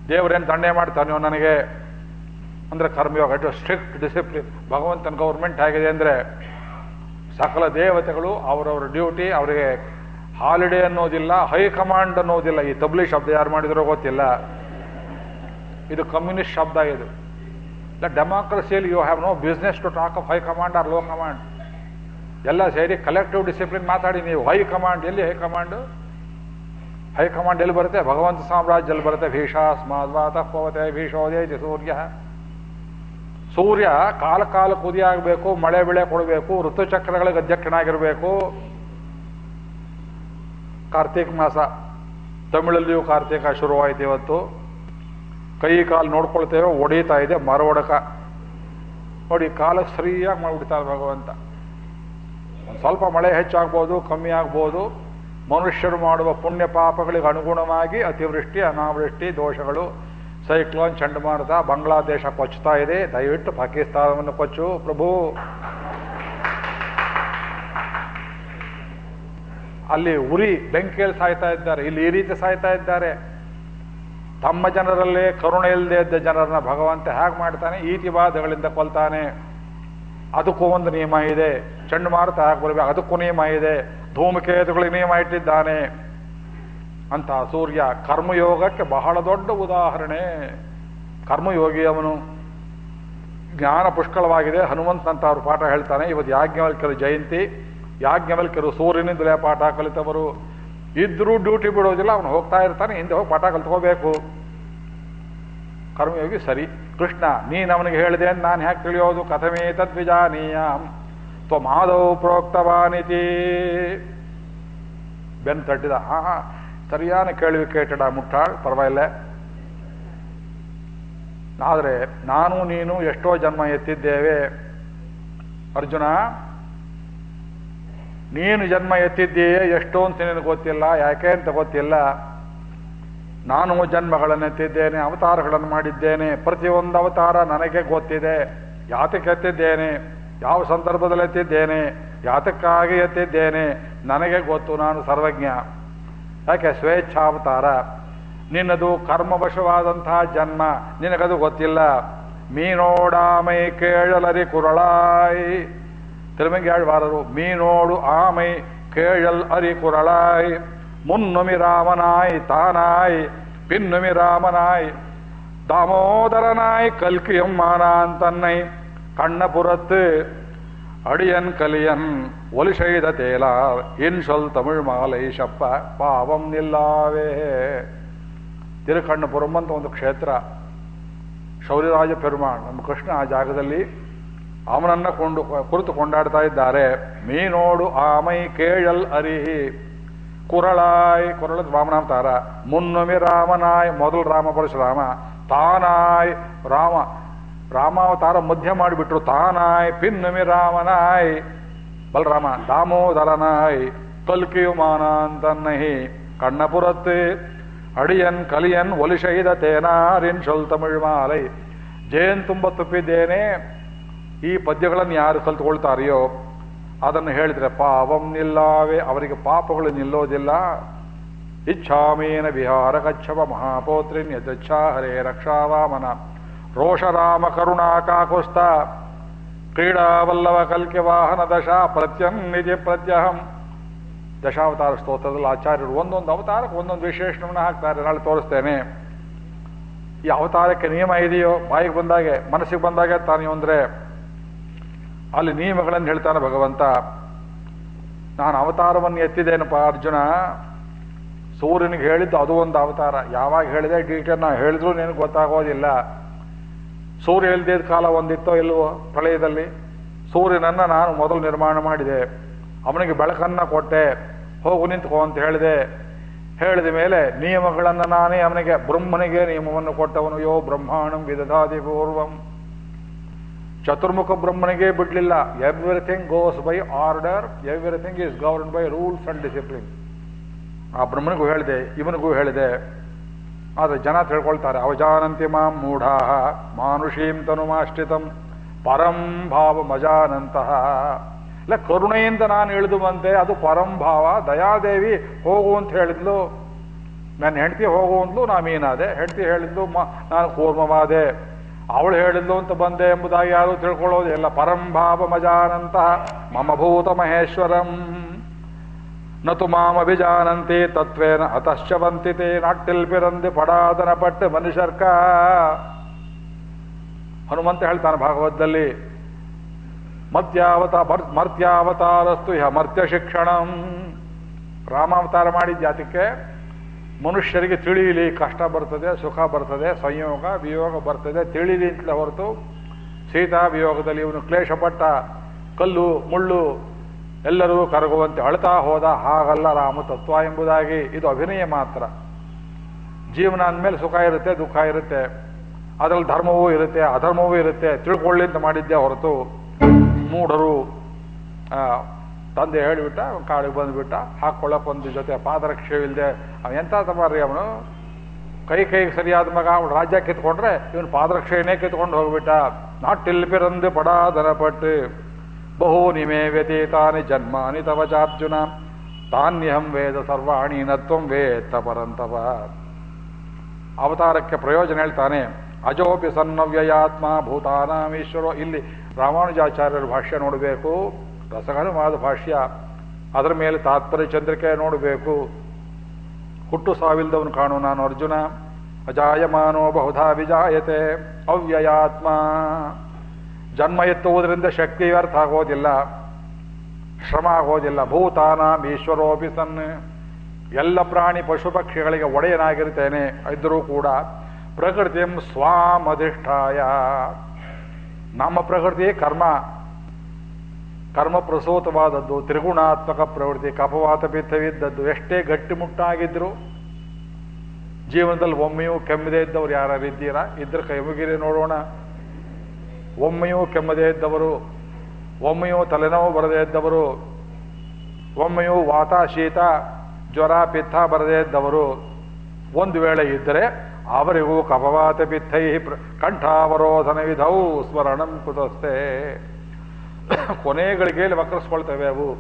S1: ದೇವರೇನು ದಂಡೆ ಮಾಡ್ತಾನೆ ನನಗೆ? ಅಂದರೆ ಕರ್ಮಯೋಗ ಇಟ್ ಸ್ಟ್ರಿಕ್ಟ್ ಡಿಸಿಪ್ಲಿನ್ ಭಗವಂತನ ಗೌರ್ಮೆಂಟ್ ಆಗಿದೆ ಅಂದರೆ, ಸಕಲ ದೇವತೆಗಳು ಅವರವರ ಡ್ಯೂಟಿ ಅವರಿಗೆ ಹಾಲಿಡೇ ಅನ್ನೋದಿಲ್ಲ ಹೈಕಮಾಂಡ್ ಅನ್ನೋದಿಲ್ಲ. ಈ ತಬ್ಲಿ ಶಬ್ದ ಯಾರು ಮಾಡಿದ್ರೋ ಗೊತ್ತಿಲ್ಲ. ಇದು ಕಮ್ಯುನಿಸ್ಟ್ ಶಬ್ದ ಇದು. The ಡೆಮಾಕ್ರಸಿಯಲ್ಲಿ you have no business to talk of high command or low command ಎಲ್ಲ ಸೇರಿ ಕಲೆಕ್ಟಿವ್ ಡಿಸಿಪ್ಲಿನ್ ಮಾತಾಡಿ ನೀವು. ಹೈ ಕಮಾಂಡ್ ಎಲ್ಲಿ ಹೈ ಕಮಾಂಡ್ ಹೈ ಕಮಾಂಡ್ ಎಲ್ಲಿ ಬರುತ್ತೆ? ಭಗವಂತ ಸಾಮ್ರಾಜ್ಯದಲ್ಲಿ ಬರುತ್ತೆ. ಭೀಷಾಸ್ಮಾದ್ವಾತ ಪವತೆ ಭೀಷೋದಯತಿ ಸೂರ್ಯ. ಸೂರ್ಯ ಕಾಲ ಕಾಲ ಕುದಿಯಾಗಬೇಕು, ಮಳೆ ಬೆಳೆ ಕೊಡಬೇಕು, ಋತುಚಕ್ರಗಳಿಗೆ ಅಧ್ಯಕ್ಷನಾಗಿರಬೇಕು. ಕಾರ್ತೀಕ ಮಾಸ. ತಮಿಳಲ್ಲಿಯೂ ಕಾರ್ತೀಕ ಶುರುವಾಯಿತು ಇವತ್ತು. ಕೈ ಕಾಲು ನೋಡ್ಕೊಳ್ತೇವೆ ಒಡೀತಾ ಇದೆ ಮರವಡಕ ನೋಡಿ, ಕಾಲ ಸರಿಯಾಗಿ ಮಾಡಿಬಿಡ್ತಾರೆ ಭಗವಂತ. ಸ್ವಲ್ಪ ಮಳೆ ಹೆಚ್ಚಾಗ್ಬೋದು, ಕಮ್ಮಿ ಆಗ್ಬೋದು. ಮನುಷ್ಯರು ಮಾಡುವ ಪುಣ್ಯ ಪಾಪಗಳಿಗೆ ಅನುಗುಣವಾಗಿ ಅತಿವೃಷ್ಟಿ, ಅನಾವೃಷ್ಟಿ, ದೋಷಗಳು, ಸೈಕ್ಲೋನ್, ಚಂಡಮಾರುತ, ಬಾಂಗ್ಲಾದೇಶ ಕೊಚ್ಚುತ್ತಾ ಇದೆ. ದಯವಿಟ್ಟು ಪಾಕಿಸ್ತಾನವನ್ನು ಕೊಚ್ಚು, ಪ್ರಭು. ಅಲ್ಲಿ ಉರಿ ಬೆಂಕಿಯಲ್ಲಿ ಸಾಯ್ತಾ ಇದ್ದಾರೆ. ಇಲ್ಲಿ ಈ ರೀತಿ ಸಾಯ್ತಾ ಇದ್ದಾರೆ. ತಮ್ಮ ಜನರಲ್ಲೇ ಕರುಣೆ ಇಲ್ಲದೆ ಇದ್ದ ಜನರನ್ನ ಭಗವಂತ ಹೇಗೆ ಮಾಡ್ತಾನೆ? ಈತಿವಾದಗಳಿಂದ ಕೊಲ್ತಾನೆ. ಅದಕ್ಕೂ ಒಂದು ನಿಯಮ ಇದೆ. ಚಂಡಮಾರುತ ಹೇಗೆ ಬರಬೇಕು? ಅದಕ್ಕೂ ನಿಯಮ ಇದೆ. ಧೂಮಕೇತುಗಳಿಗೆ ನಿಯಮ ಇಟ್ಟಿದ್ದಾನೆ ಅಂತ ಸೂರ್ಯ ಕರ್ಮಯೋಗಕ್ಕೆ ಬಹಳ ದೊಡ್ಡ ಉದಾಹರಣೆ. ಕರ್ಮಯೋಗಿ ಅವನು ಜ್ಞಾನ ಪುಷ್ಕಳವಾಗಿದೆ ಹನುಮಂತಂತ ಅವರು ಪಾಠ ಹೇಳ್ತಾನೆ, ಇವತ್ತು ಯಾಜ್ಞವಲ್ಕರು ಜಯಂತಿ ಯಾಜ್ಞವಲ್ಕರು ಸೂರ್ಯನಿಂದಲೇ ಪಾಠ ಕಲಿತವರು. ಇದ್ರೂ ಡ್ಯೂಟಿ ಬಿಡೋದಿಲ್ಲ, ಅವನು ಹೋಗ್ತಾ ಇರ್ತಾನೆ, ಹಿಂದೆ ಹೋಗಿ ಪಾಠ ಕಲ್ತ್ಕೋಬೇಕು. ಕರ್ಮಯೋಗಿ ಸರಿ, ಕೃಷ್ಣ, ನೀನು ಅವನಿಗೆ ಹೇಳಿದೆ ನಾನು ಹ್ಯಾಕ್ ತಿಳಿಯೋದು, ಕಥಮೇ ತದ್ವಿಜಾನೀಯಾಂ. ತ್ವಮಾದೌ ಪ್ರೋಕ್ತವಾನಿತಿ. ಬೆನ್ ತಟ್ಟಿದ. ಹಾ ಸರಿಯಾನ ಕೇಳಿವಿ ಕೇಟಡ ಮುಟ್ಟಾಳ್, ಪರವಾಗಿಲ್ಲ. ಆದರೆ ನಾನು, ನೀನು ಎಷ್ಟೋ ಜನ್ಮ ಎತ್ತಿದ್ದೇವೆ. ಅರ್ಜುನ, ನೀನು ಜನ್ಮ ಎತ್ತಿದ್ದೀಯೇ, ಎಷ್ಟೋ ಅಂತ ನಿನಗೆ ಗೊತ್ತಿಲ್ಲ, ಯಾಕೆ ಅಂತ ಗೊತ್ತಿಲ್ಲ. ನಾನು ಜನ್ಮಗಳನ್ನು ಎತ್ತಿದ್ದೇನೆ, ಅವತಾರಗಳನ್ನು ಮಾಡಿದ್ದೇನೆ, ಪ್ರತಿಯೊಂದು ಅವತಾರ ನನಗೆ ಗೊತ್ತಿದೆ. ಯಾತಕ್ಕೆ ಎತ್ತಿದ್ದೇನೆ? ಯಾವ ಸಂದರ್ಭದಲ್ಲಿ ಎತ್ತಿದ್ದೇನೆ? ಯಾತಕ್ಕಾಗಿ ಎತ್ತಿದ್ದೇನೆ? ನನಗೆ ಗೊತ್ತು, ನಾನು ಸರ್ವಜ್ಞ. ಯಾಕೆ? ಸ್ವೇಚ್ಛಾವತಾರ. ನಿನ್ನದು ಕರ್ಮವಶವಾದಂತಹ ಜನ್ಮ, ನಿನಗದು ಗೊತ್ತಿಲ್ಲ. ಮೀನೋಡಾಮೈ ಕೇಳಲರಿ ಕುರಳಾಯಿ. ಹೇಳಬಾರರು ಮೀನೋಡು ಆಮೈ ಕೇಳಲ್ ಅರಿ ಕುರಳಾಯಿ. ಮುನ್ನುಮಿ ರಾಮನಾಯ್ ತಾನಾಯ್, ಪಿನ್ನುಮಿ ರಾಮನಾಯ್. ದಾಮೋದರನಾಯ್ ಕಲ್ಕಿಯಮ್ಮನ ಅಂತನ್ನೈ. கண்ணபுரத்து அடியன் கலியன் ஒலி செய்த தேலார் என் சொல் தமிழ் மாலை ಶಪ್ಪ ಪಾವಂ ನಿಲ್ಲಾವೇ ತಿರುಕಣ್ಣಪುರಂ ಅಂತ ಒಂದು ಕ್ಷೇತ್ರ ಶೌರ್ಯರಾಜ ಪೆರುಮಾಳ್ ನಮ್ಮ ಕೃಷ್ಣ ಆ ಜಾಗದಲ್ಲಿ ಅವನನ್ನ ಕೊಂಡು ಕುರಿತು ಕೊಂಡಾಡ್ತಾ ಇದ್ದಾರೆ ಮೀನೋಡು ಆಮೈ ಕೇಳಲ್ ಅರಿಹಿ ಕುರಳಾಯ್ ಕುರಳದ ವಾಮನಾವತಾರ ಮುನ್ನೊಮಿ ರಾಮನಾಯ್ ಮೊದಲು ರಾಮ ಪರಶುರಾಮ ತಾನಾಯ್ ರಾಮ ರಾಮಾವತಾರ ಮಧ್ಯ ಮಾಡಿಬಿಟ್ರು ತಾನಾಯ್ ಪಿನ್ನಮಿ ರಾಮನಾಯ್. ಬಲರಾಮ, ದಾಮೋದರನಾಯ್ ಕಲ್ಕಿಯುಮಾನಾಂತನ್ನಹಿ ಕಣ್ಣಪುರತ್ತೆ, ಅಡಿಯನ್ ಕಲಿಯನ್ ಒಲಿಶೈದ ತೇನಾರಿನ್ ಶೊಲ್ ತಮಿಳ್ ಮಾಲೈ. ಜೇನ್ ತುಂಬ ತುಪ್ಪಿದ್ದೇನೆ, ಈ ಪದ್ಯಗಳನ್ನು ಯಾರು ಕಲ್ತ್ಕೊಳ್ತಾರೆಯೋ, ಅದನ್ನು ಹೇಳಿದ್ರೆ ಪಾವಂ ನಿಲ್ಲಾವೇ, ಅವರಿಗೆ ಪಾಪಗಳು ನಿಲ್ಲೋದಿಲ್ಲ. ಇಚ್ಛಾಮೇನ ವಿಹಾರ ಕಚ್ಛವ ಮಹಾಪೋತ್ರಿನ್ ಯದಚ್ಛಾ ಹರೇ ರಕ್ಷಾವಾಮನ. ರೋಷರಾಮ ಕರುಣಾ ಕಾಕುಸ್ತ ಕ್ರೀಡಾವಲ್ಲವ ಕಲ್ಕೆ ವಾಹನ ದಶ ಪ್ರತ್ಯಂ ನಿಜ ಪ್ರತ್ಯಹಂ. ದಶಾವತಾರ ಸ್ತೋತ್ರದಲ್ಲಿ ಆಚಾರ್ಯರು ಒಂದೊಂದು ಅವತಾರಕ್ಕೆ ಒಂದೊಂದು ವಿಶೇಷಣವನ್ನು ಹಾಕ್ತಾರೆ. ನಾಳೆ ತೋರಿಸ್ತೇನೆ. ಈ ಅವತಾರಕ್ಕೆ ನಿಯಮ ಇದೆಯೋ? ಬಾಯಿಗೆ ಬಂದಾಗೆ, ಮನಸ್ಸಿಗೆ ಬಂದಾಗೆ ತಾನೇ ಅಂದರೆ, ಅಲ್ಲಿ ನಿಯಮಗಳನ್ನು ಹೇಳ್ತಾನೆ ಭಗವಂತ. ನಾನು ಅವತಾರವನ್ನು ಎತ್ತಿದ್ದೇನಪ್ಪ ಅರ್ಜುನ? ಸೂರ್ಯನಿಗೆ ಹೇಳಿದ್ದು ಅದು ಒಂದು ಅವತಾರ. ಯಾವಾಗ ಹೇಳಿದೆ? ಡೀಟೇಲ್ ನಾ ಹೇಳಿದ್ರು ನಿನಗೆ ಗೊತ್ತಾಗೋದಿಲ್ಲ. ಸೂರ್ಯ ಇಲ್ದಿದ್ದ ಕಾಲ ಒಂದಿತ್ತೋ ಇಲ್ವೋ ಪ್ರಳಯದಲ್ಲಿ ಸೂರ್ಯನನ್ನ ನಾನು ಮೊದಲು ನಿರ್ಮಾಣ ಮಾಡಿದೆ. ಅವನಿಗೆ ಬೆಳಕನ್ನ ಕೊಟ್ಟೆ. ಹೋಗು ನಿಂತ್ಕೋ ಅಂತ ಹೇಳಿದೆ. ಹೇಳಿದ ಮೇಲೆ ನಿಯಮಗಳನ್ನು ನಾನೇ ಅವನಿಗೆ ಬ್ರಹ್ಮನಿಗೆ ನಿಯಮವನ್ನು ಕೊಟ್ಟವನು. ಯೋ ಬ್ರಹ್ಮಾಣಂ ವಿದಧಾದಿ ಪೂರ್ವಂ. ಚತುರ್ಮುಖ ಬ್ರಹ್ಮನಿಗೆ ಬಿಡ್ಲಿಲ್ಲ. Everything goes by order everything is govern by rules and discipline ಆ ಬ್ರಹ್ಮನಿಗೂ ಹೇಳಿದೆ, ಇವನಿಗೂ ಹೇಳಿದೆ. ಆದರೆ ಜನ ತಿಳ್ಕೊಳ್ತಾರೆ, ಅವಜಾನಂತಿ ಮಾಂ ಮೂಢಾ, ಮಾನುಷೀಂ ತನುಮಾಶ್ರಿತಂ, ಪರಂ ಭಾವ ಮಜಾನಂತಹ ಇಲ್ಲ, ಕರುಣೆಯಿಂದ ನಾನು ಇಳಿದು ಬಂದೆ, ಅದು ಪರಂಭಾವ ದಯಾದೇವಿ ಹೋಗು ಅಂತ ಹೇಳಿದ್ಲು. ನನ್ನ ಹೆಂಡತಿ ಹೋಗು ಅಂತಲೂ ನಾ ಮೀನಾದೆ. ಹೆಂಡತಿ ಹೇಳಿದ್ಲು, ಮ, ನಾನು ಕೂರ್ಮವಾದೆ. ಅವಳು ಹೇಳಿದ್ಲು ಅಂತ ಬಂದೆ ಎಂಬುದಾಗಿ ಯಾರು ತಿಳ್ಕೊಳ್ಳೋದು ಎಲ್ಲ ಪರಂಭಾವ ಮಜಾನಂತಹ ಮಮಭೂತ ಮಹೇಶ್ವರಂ. ನತು ಮಾಮ ಅಭಿಜಾನಂತಿ ತತ್ವೇನ ಅತಶ್ಚವಂತಿ ಪಿರಂದಿ ಪಡಾದನ ಪಟ್ಟು ಮನುಷ್ಯರ್ಕ ಹನುಮಂತ ಹೇಳ್ತಾನೆ ಭಾಗವತದಲ್ಲಿ ಮರ್ತ್ಯಾವತ ಮರ್- ಮರ್ತ್ಯಾವತಾರಸ್ತು ಇಹ ಮರ್ತ್ಯ ಶಿಕ್ಷಣಂ. ರಾಮಾವತಾರ ಮಾಡಿದ ಜಾತಿಗೆ ಮನುಷ್ಯರಿಗೆ ತಿಳಿಯಲಿ ಕಷ್ಟ ಬರ್ತದೆ, ಸುಖ ಬರ್ತದೆ, ಸಂಯೋಗ, ವಿಯೋಗ ಬರ್ತದೆ, ತಿಳಿಲಿ ಅಂತಲೇ ಹೊರತು ಸೀತಾ ವಿಯೋಗದಲ್ಲಿ ಇವನು ಕ್ಲೇಶಪಟ್ಟ ಕಲ್ಲು, ಮುಳ್ಳು ಎಲ್ಲರೂ ಕರಗುವಂತೆ ಅಳ್ತಾ ಹೋದ ಹಾಗಲ್ಲ ರಾಮ ತತ್ವ ಎಂಬುದಾಗಿ. ಇದು ಅಭಿನಯ ಮಾತ್ರ. ಜೀವನ ಅಂದಮೇಲೆ ಸುಖ ಇರುತ್ತೆ, ದುಃಖ ಇರುತ್ತೆ. ಅದರಲ್ಲಿ ಧರ್ಮವೂ ಇರುತ್ತೆ, ಅಧರ್ಮವೂ ಇರುತ್ತೆ. ತಿಳ್ಕೊಳ್ಳಿ ಅಂತ ಮಾಡಿದ್ದೆ ಹೊರತು ಮೂಢರು ತಂದೆ ಹೇಳಿಬಿಟ್ಟ ಕಾಡಿಗೆ ಬಂದುಬಿಟ್ಟ ಹಾಕೊಳ್ಳೋಕೆ ಒಂದು ಜೊತೆ ಪಾದರಕ್ಷೆ ಇಲ್ಲದೆ ಅವನು ಎಂತ ತಮಾರಿ ಅವನು? ಕೈ ಕೈಗೆ ಸರಿಯಾದ ಮಗ, ಅವನು ರಾಜ್ಯ ಕಿತ್ಕೊಂಡ್ರೆ ಇವನು ಪಾದರಕ್ಷೆಯನ್ನೇ ಕಿತ್ಕೊಂಡು ಹೋಗ್ಬಿಟ್ಟ. ನಾಟಿಲ್ ಪಿರಂದು ಪಡಾದನ ಪಟ್ಟು. ಬಹೂನಿ ಮೇ ವ್ಯತೀತಾನಿ ಜನ್ಮಾನಿ ತವ ಚಾರ್ಜುನ ತಾನ್ಯಹಂ ವೇದ ಸರ್ವಾಣಿ ನತ್ವಂ ವೇತ್ತ ಪರಂತವ ಅವತಾರಕ್ಕೆ ಪ್ರಯೋಜನ ಹೇಳ್ತಾನೆ ಅಜೋಪಿ ಸನ್ನವ್ಯಯಾತ್ಮ ಭೂತಾನಾಮೀಶ್ವರೋ ಇಲ್ಲಿ ರಾಮಾನುಜಾಚಾರ್ಯರ ಭಾಷ್ಯ ನೋಡಬೇಕು ರಸಗನುವಾದ ಭಾಷ್ಯ. ಅದರ ಮೇಲೆ ತಾತ್ಪರ್ಯ ಚಂದ್ರಿಕೆ ನೋಡಬೇಕು. ಹುಟ್ಟು ಸಾವಿಲ್ದವನು ಕಾಣು ನಾನು ಅರ್ಜುನ, ಅಜಾಯಮಾನೋ ಬಹುಧಾ ವಿಜಾಯತೆ, ಅವ್ಯಯಾತ್ಮ. ಜನ್ಮ ಎತ್ತುವುದರಿಂದ ಶಕ್ತಿ ವ್ಯರ್ಥ ಆಗೋದಿಲ್ಲ, ಶ್ರಮ ಆಗೋದಿಲ್ಲ. ಭೂತಾನಾಂ ಈಶ್ವರೋಪಿ ಸನ್ ಎಲ್ಲ ಪ್ರಾಣಿ ಪಶು ಪಕ್ಷಿಗಳಿಗೆ ಒಡೆಯನಾಗಿರ್ತೇನೆ ಇದ್ದರೂ ಕೂಡ ಪ್ರಕೃತಿ ಸ್ವಾಮಧಿಷ್ಠಾಯ ನಮ್ಮ ಪ್ರಕೃತಿ ಕರ್ಮ. ಕರ್ಮ ಪ್ರಸೂತವಾದದ್ದು, ತ್ರಿಗುಣಾತ್ಮಕ ಪ್ರವೃತ್ತಿ ಕಫವಾತ ಪಿತ್ತವಿದ್ದದ್ದು. ಎಷ್ಟೇ ಗಟ್ಟಿಮುಟ್ಟಾಗಿದ್ರು ಜೀವನದಲ್ಲಿ ಒಮ್ಮೆಯೂ ಕೆಮ್ಮದೇ ಇದ್ದವ್ರು ಯಾರು ಇದ್ದೀರಾ? ಇದ್ರ ಕೈ ಮುಗಿರಿ ನೋಡೋಣ. ಒಮ್ಮೆಯೂ ಕೆಮ್ಮದೇ ಇದ್ದವರು, ಒಮ್ಮೆಯೂ ತಲೆನೋವು ಬರದೇ ಇದ್ದವರು, ಒಮ್ಮೆಯೂ ವಾತ, ಶೀತ, ಜ್ವರ, ಪಿತ್ತ ಬರದೇ ಇದ್ದವರು. ಒಂದು ವೇಳೆ ಇದ್ದರೆ ಅವರಿಗೂ ಕಪವಾತ ಪಿತ್ತೈ ಕಂಠಾವರೋಧನ ವಿಧೌ ಸ್ಮರಣಂ ಕುತಸ್ತೆ. ಕೊನೆಗಳಿಗೆಯಲ್ಲಿ ವಕ್ರಿಸ್ಕೊಳ್ತೇವೆ ಅವು.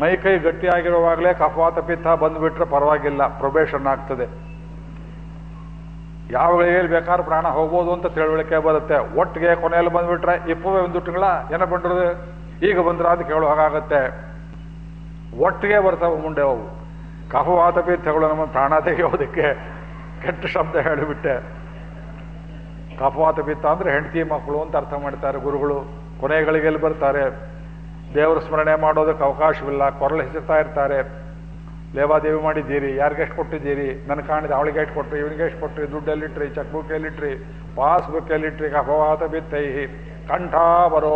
S1: ಮೈ ಕೈ ಗಟ್ಟಿಯಾಗಿರುವಾಗಲೇ ಕಫವಾತ ಪಿತ್ತ ಬಂದುಬಿಟ್ರೆ ಪರವಾಗಿಲ್ಲ ಪ್ರೊಬೇಷನ್ ಆಗ್ತದೆ. ಯಾವ ವೇಳೆಯಲ್ಲಿ ಬೇಕಾದ್ರೂ ಪ್ರಾಣ ಹೋಗ್ಬೋದು ಅಂತ ತಿಳುವಳಿಕೆ ಬರುತ್ತೆ. ಒಟ್ಟಿಗೆ ಕೊನೆಯಲ್ಲಿ ಬಂದ್ಬಿಟ್ರೆ ಇಪ್ಪವೇ ಒಂದು ತಿಂಗಳ ಏನ ಬಂದಿರೋದು? ಈಗ ಬಂದ್ರ ಅಂತ ಕೇಳೋ ಹಾಗಾಗತ್ತೆ. ಒಟ್ಟಿಗೆ ಬರ್ತಾವೆ ಮುಂಡೆ ಅವು. ಕಫವಾತ ಪೀರ್ಥಗಳು ನಮ್ಮ ಪ್ರಾಣ ತೆಗೆಯೋದಕ್ಕೆ ಕೆಟ್ಟ ಶಬ್ದ ಹೇಳಿಬಿಟ್ಟೆ. ಕಫವಾತ ಪಿತ್ತ ಅಂದ್ರೆ ಹೆಂಡತಿ ಮಕ್ಕಳು ಅಂತ ಅರ್ಥ ಮಾಡ್ತಾರೆ ಗುರುಗಳು. ಕೊನೆಗಳಿಗೆ ಎಲ್ಲಿ ಬರ್ತಾರೆ? ದೇವರ ಸ್ಮರಣೆ ಮಾಡೋದಕ್ಕೆ ಅವಕಾಶವಿಲ್ಲ, ಕೊರಳು ಹೆಸರ್ತಾ ಇರ್ತಾರೆ. ಲೇವಾದೇವಿ ಮಾಡಿದ್ದೀರಿ, ಯಾರಿಗೆ ಎಷ್ಟು ಕೊಟ್ಟಿದ್ದೀರಿ? ನನ್ನ ಕಾಣಿದ ಅವಳಿಗೆ ಎಷ್ಟು ಕೊಟ್ರಿ ಇವನಿಗೆ ಎಷ್ಟು ಕೊಟ್ರಿ ದುಡ್ಡು ಎಲ್ಲಿಟ್ರಿ ಚೆಕ್ ಬುಕ್ ಎಲ್ಲಿಟ್ರಿ ಪಾಸ್ ಬುಕ್ ಎಲ್ಲಿಟ್ರಿ ಕಫವಾತ ಬಿತ್ತೈ, ಕಂಠ ಬರೋ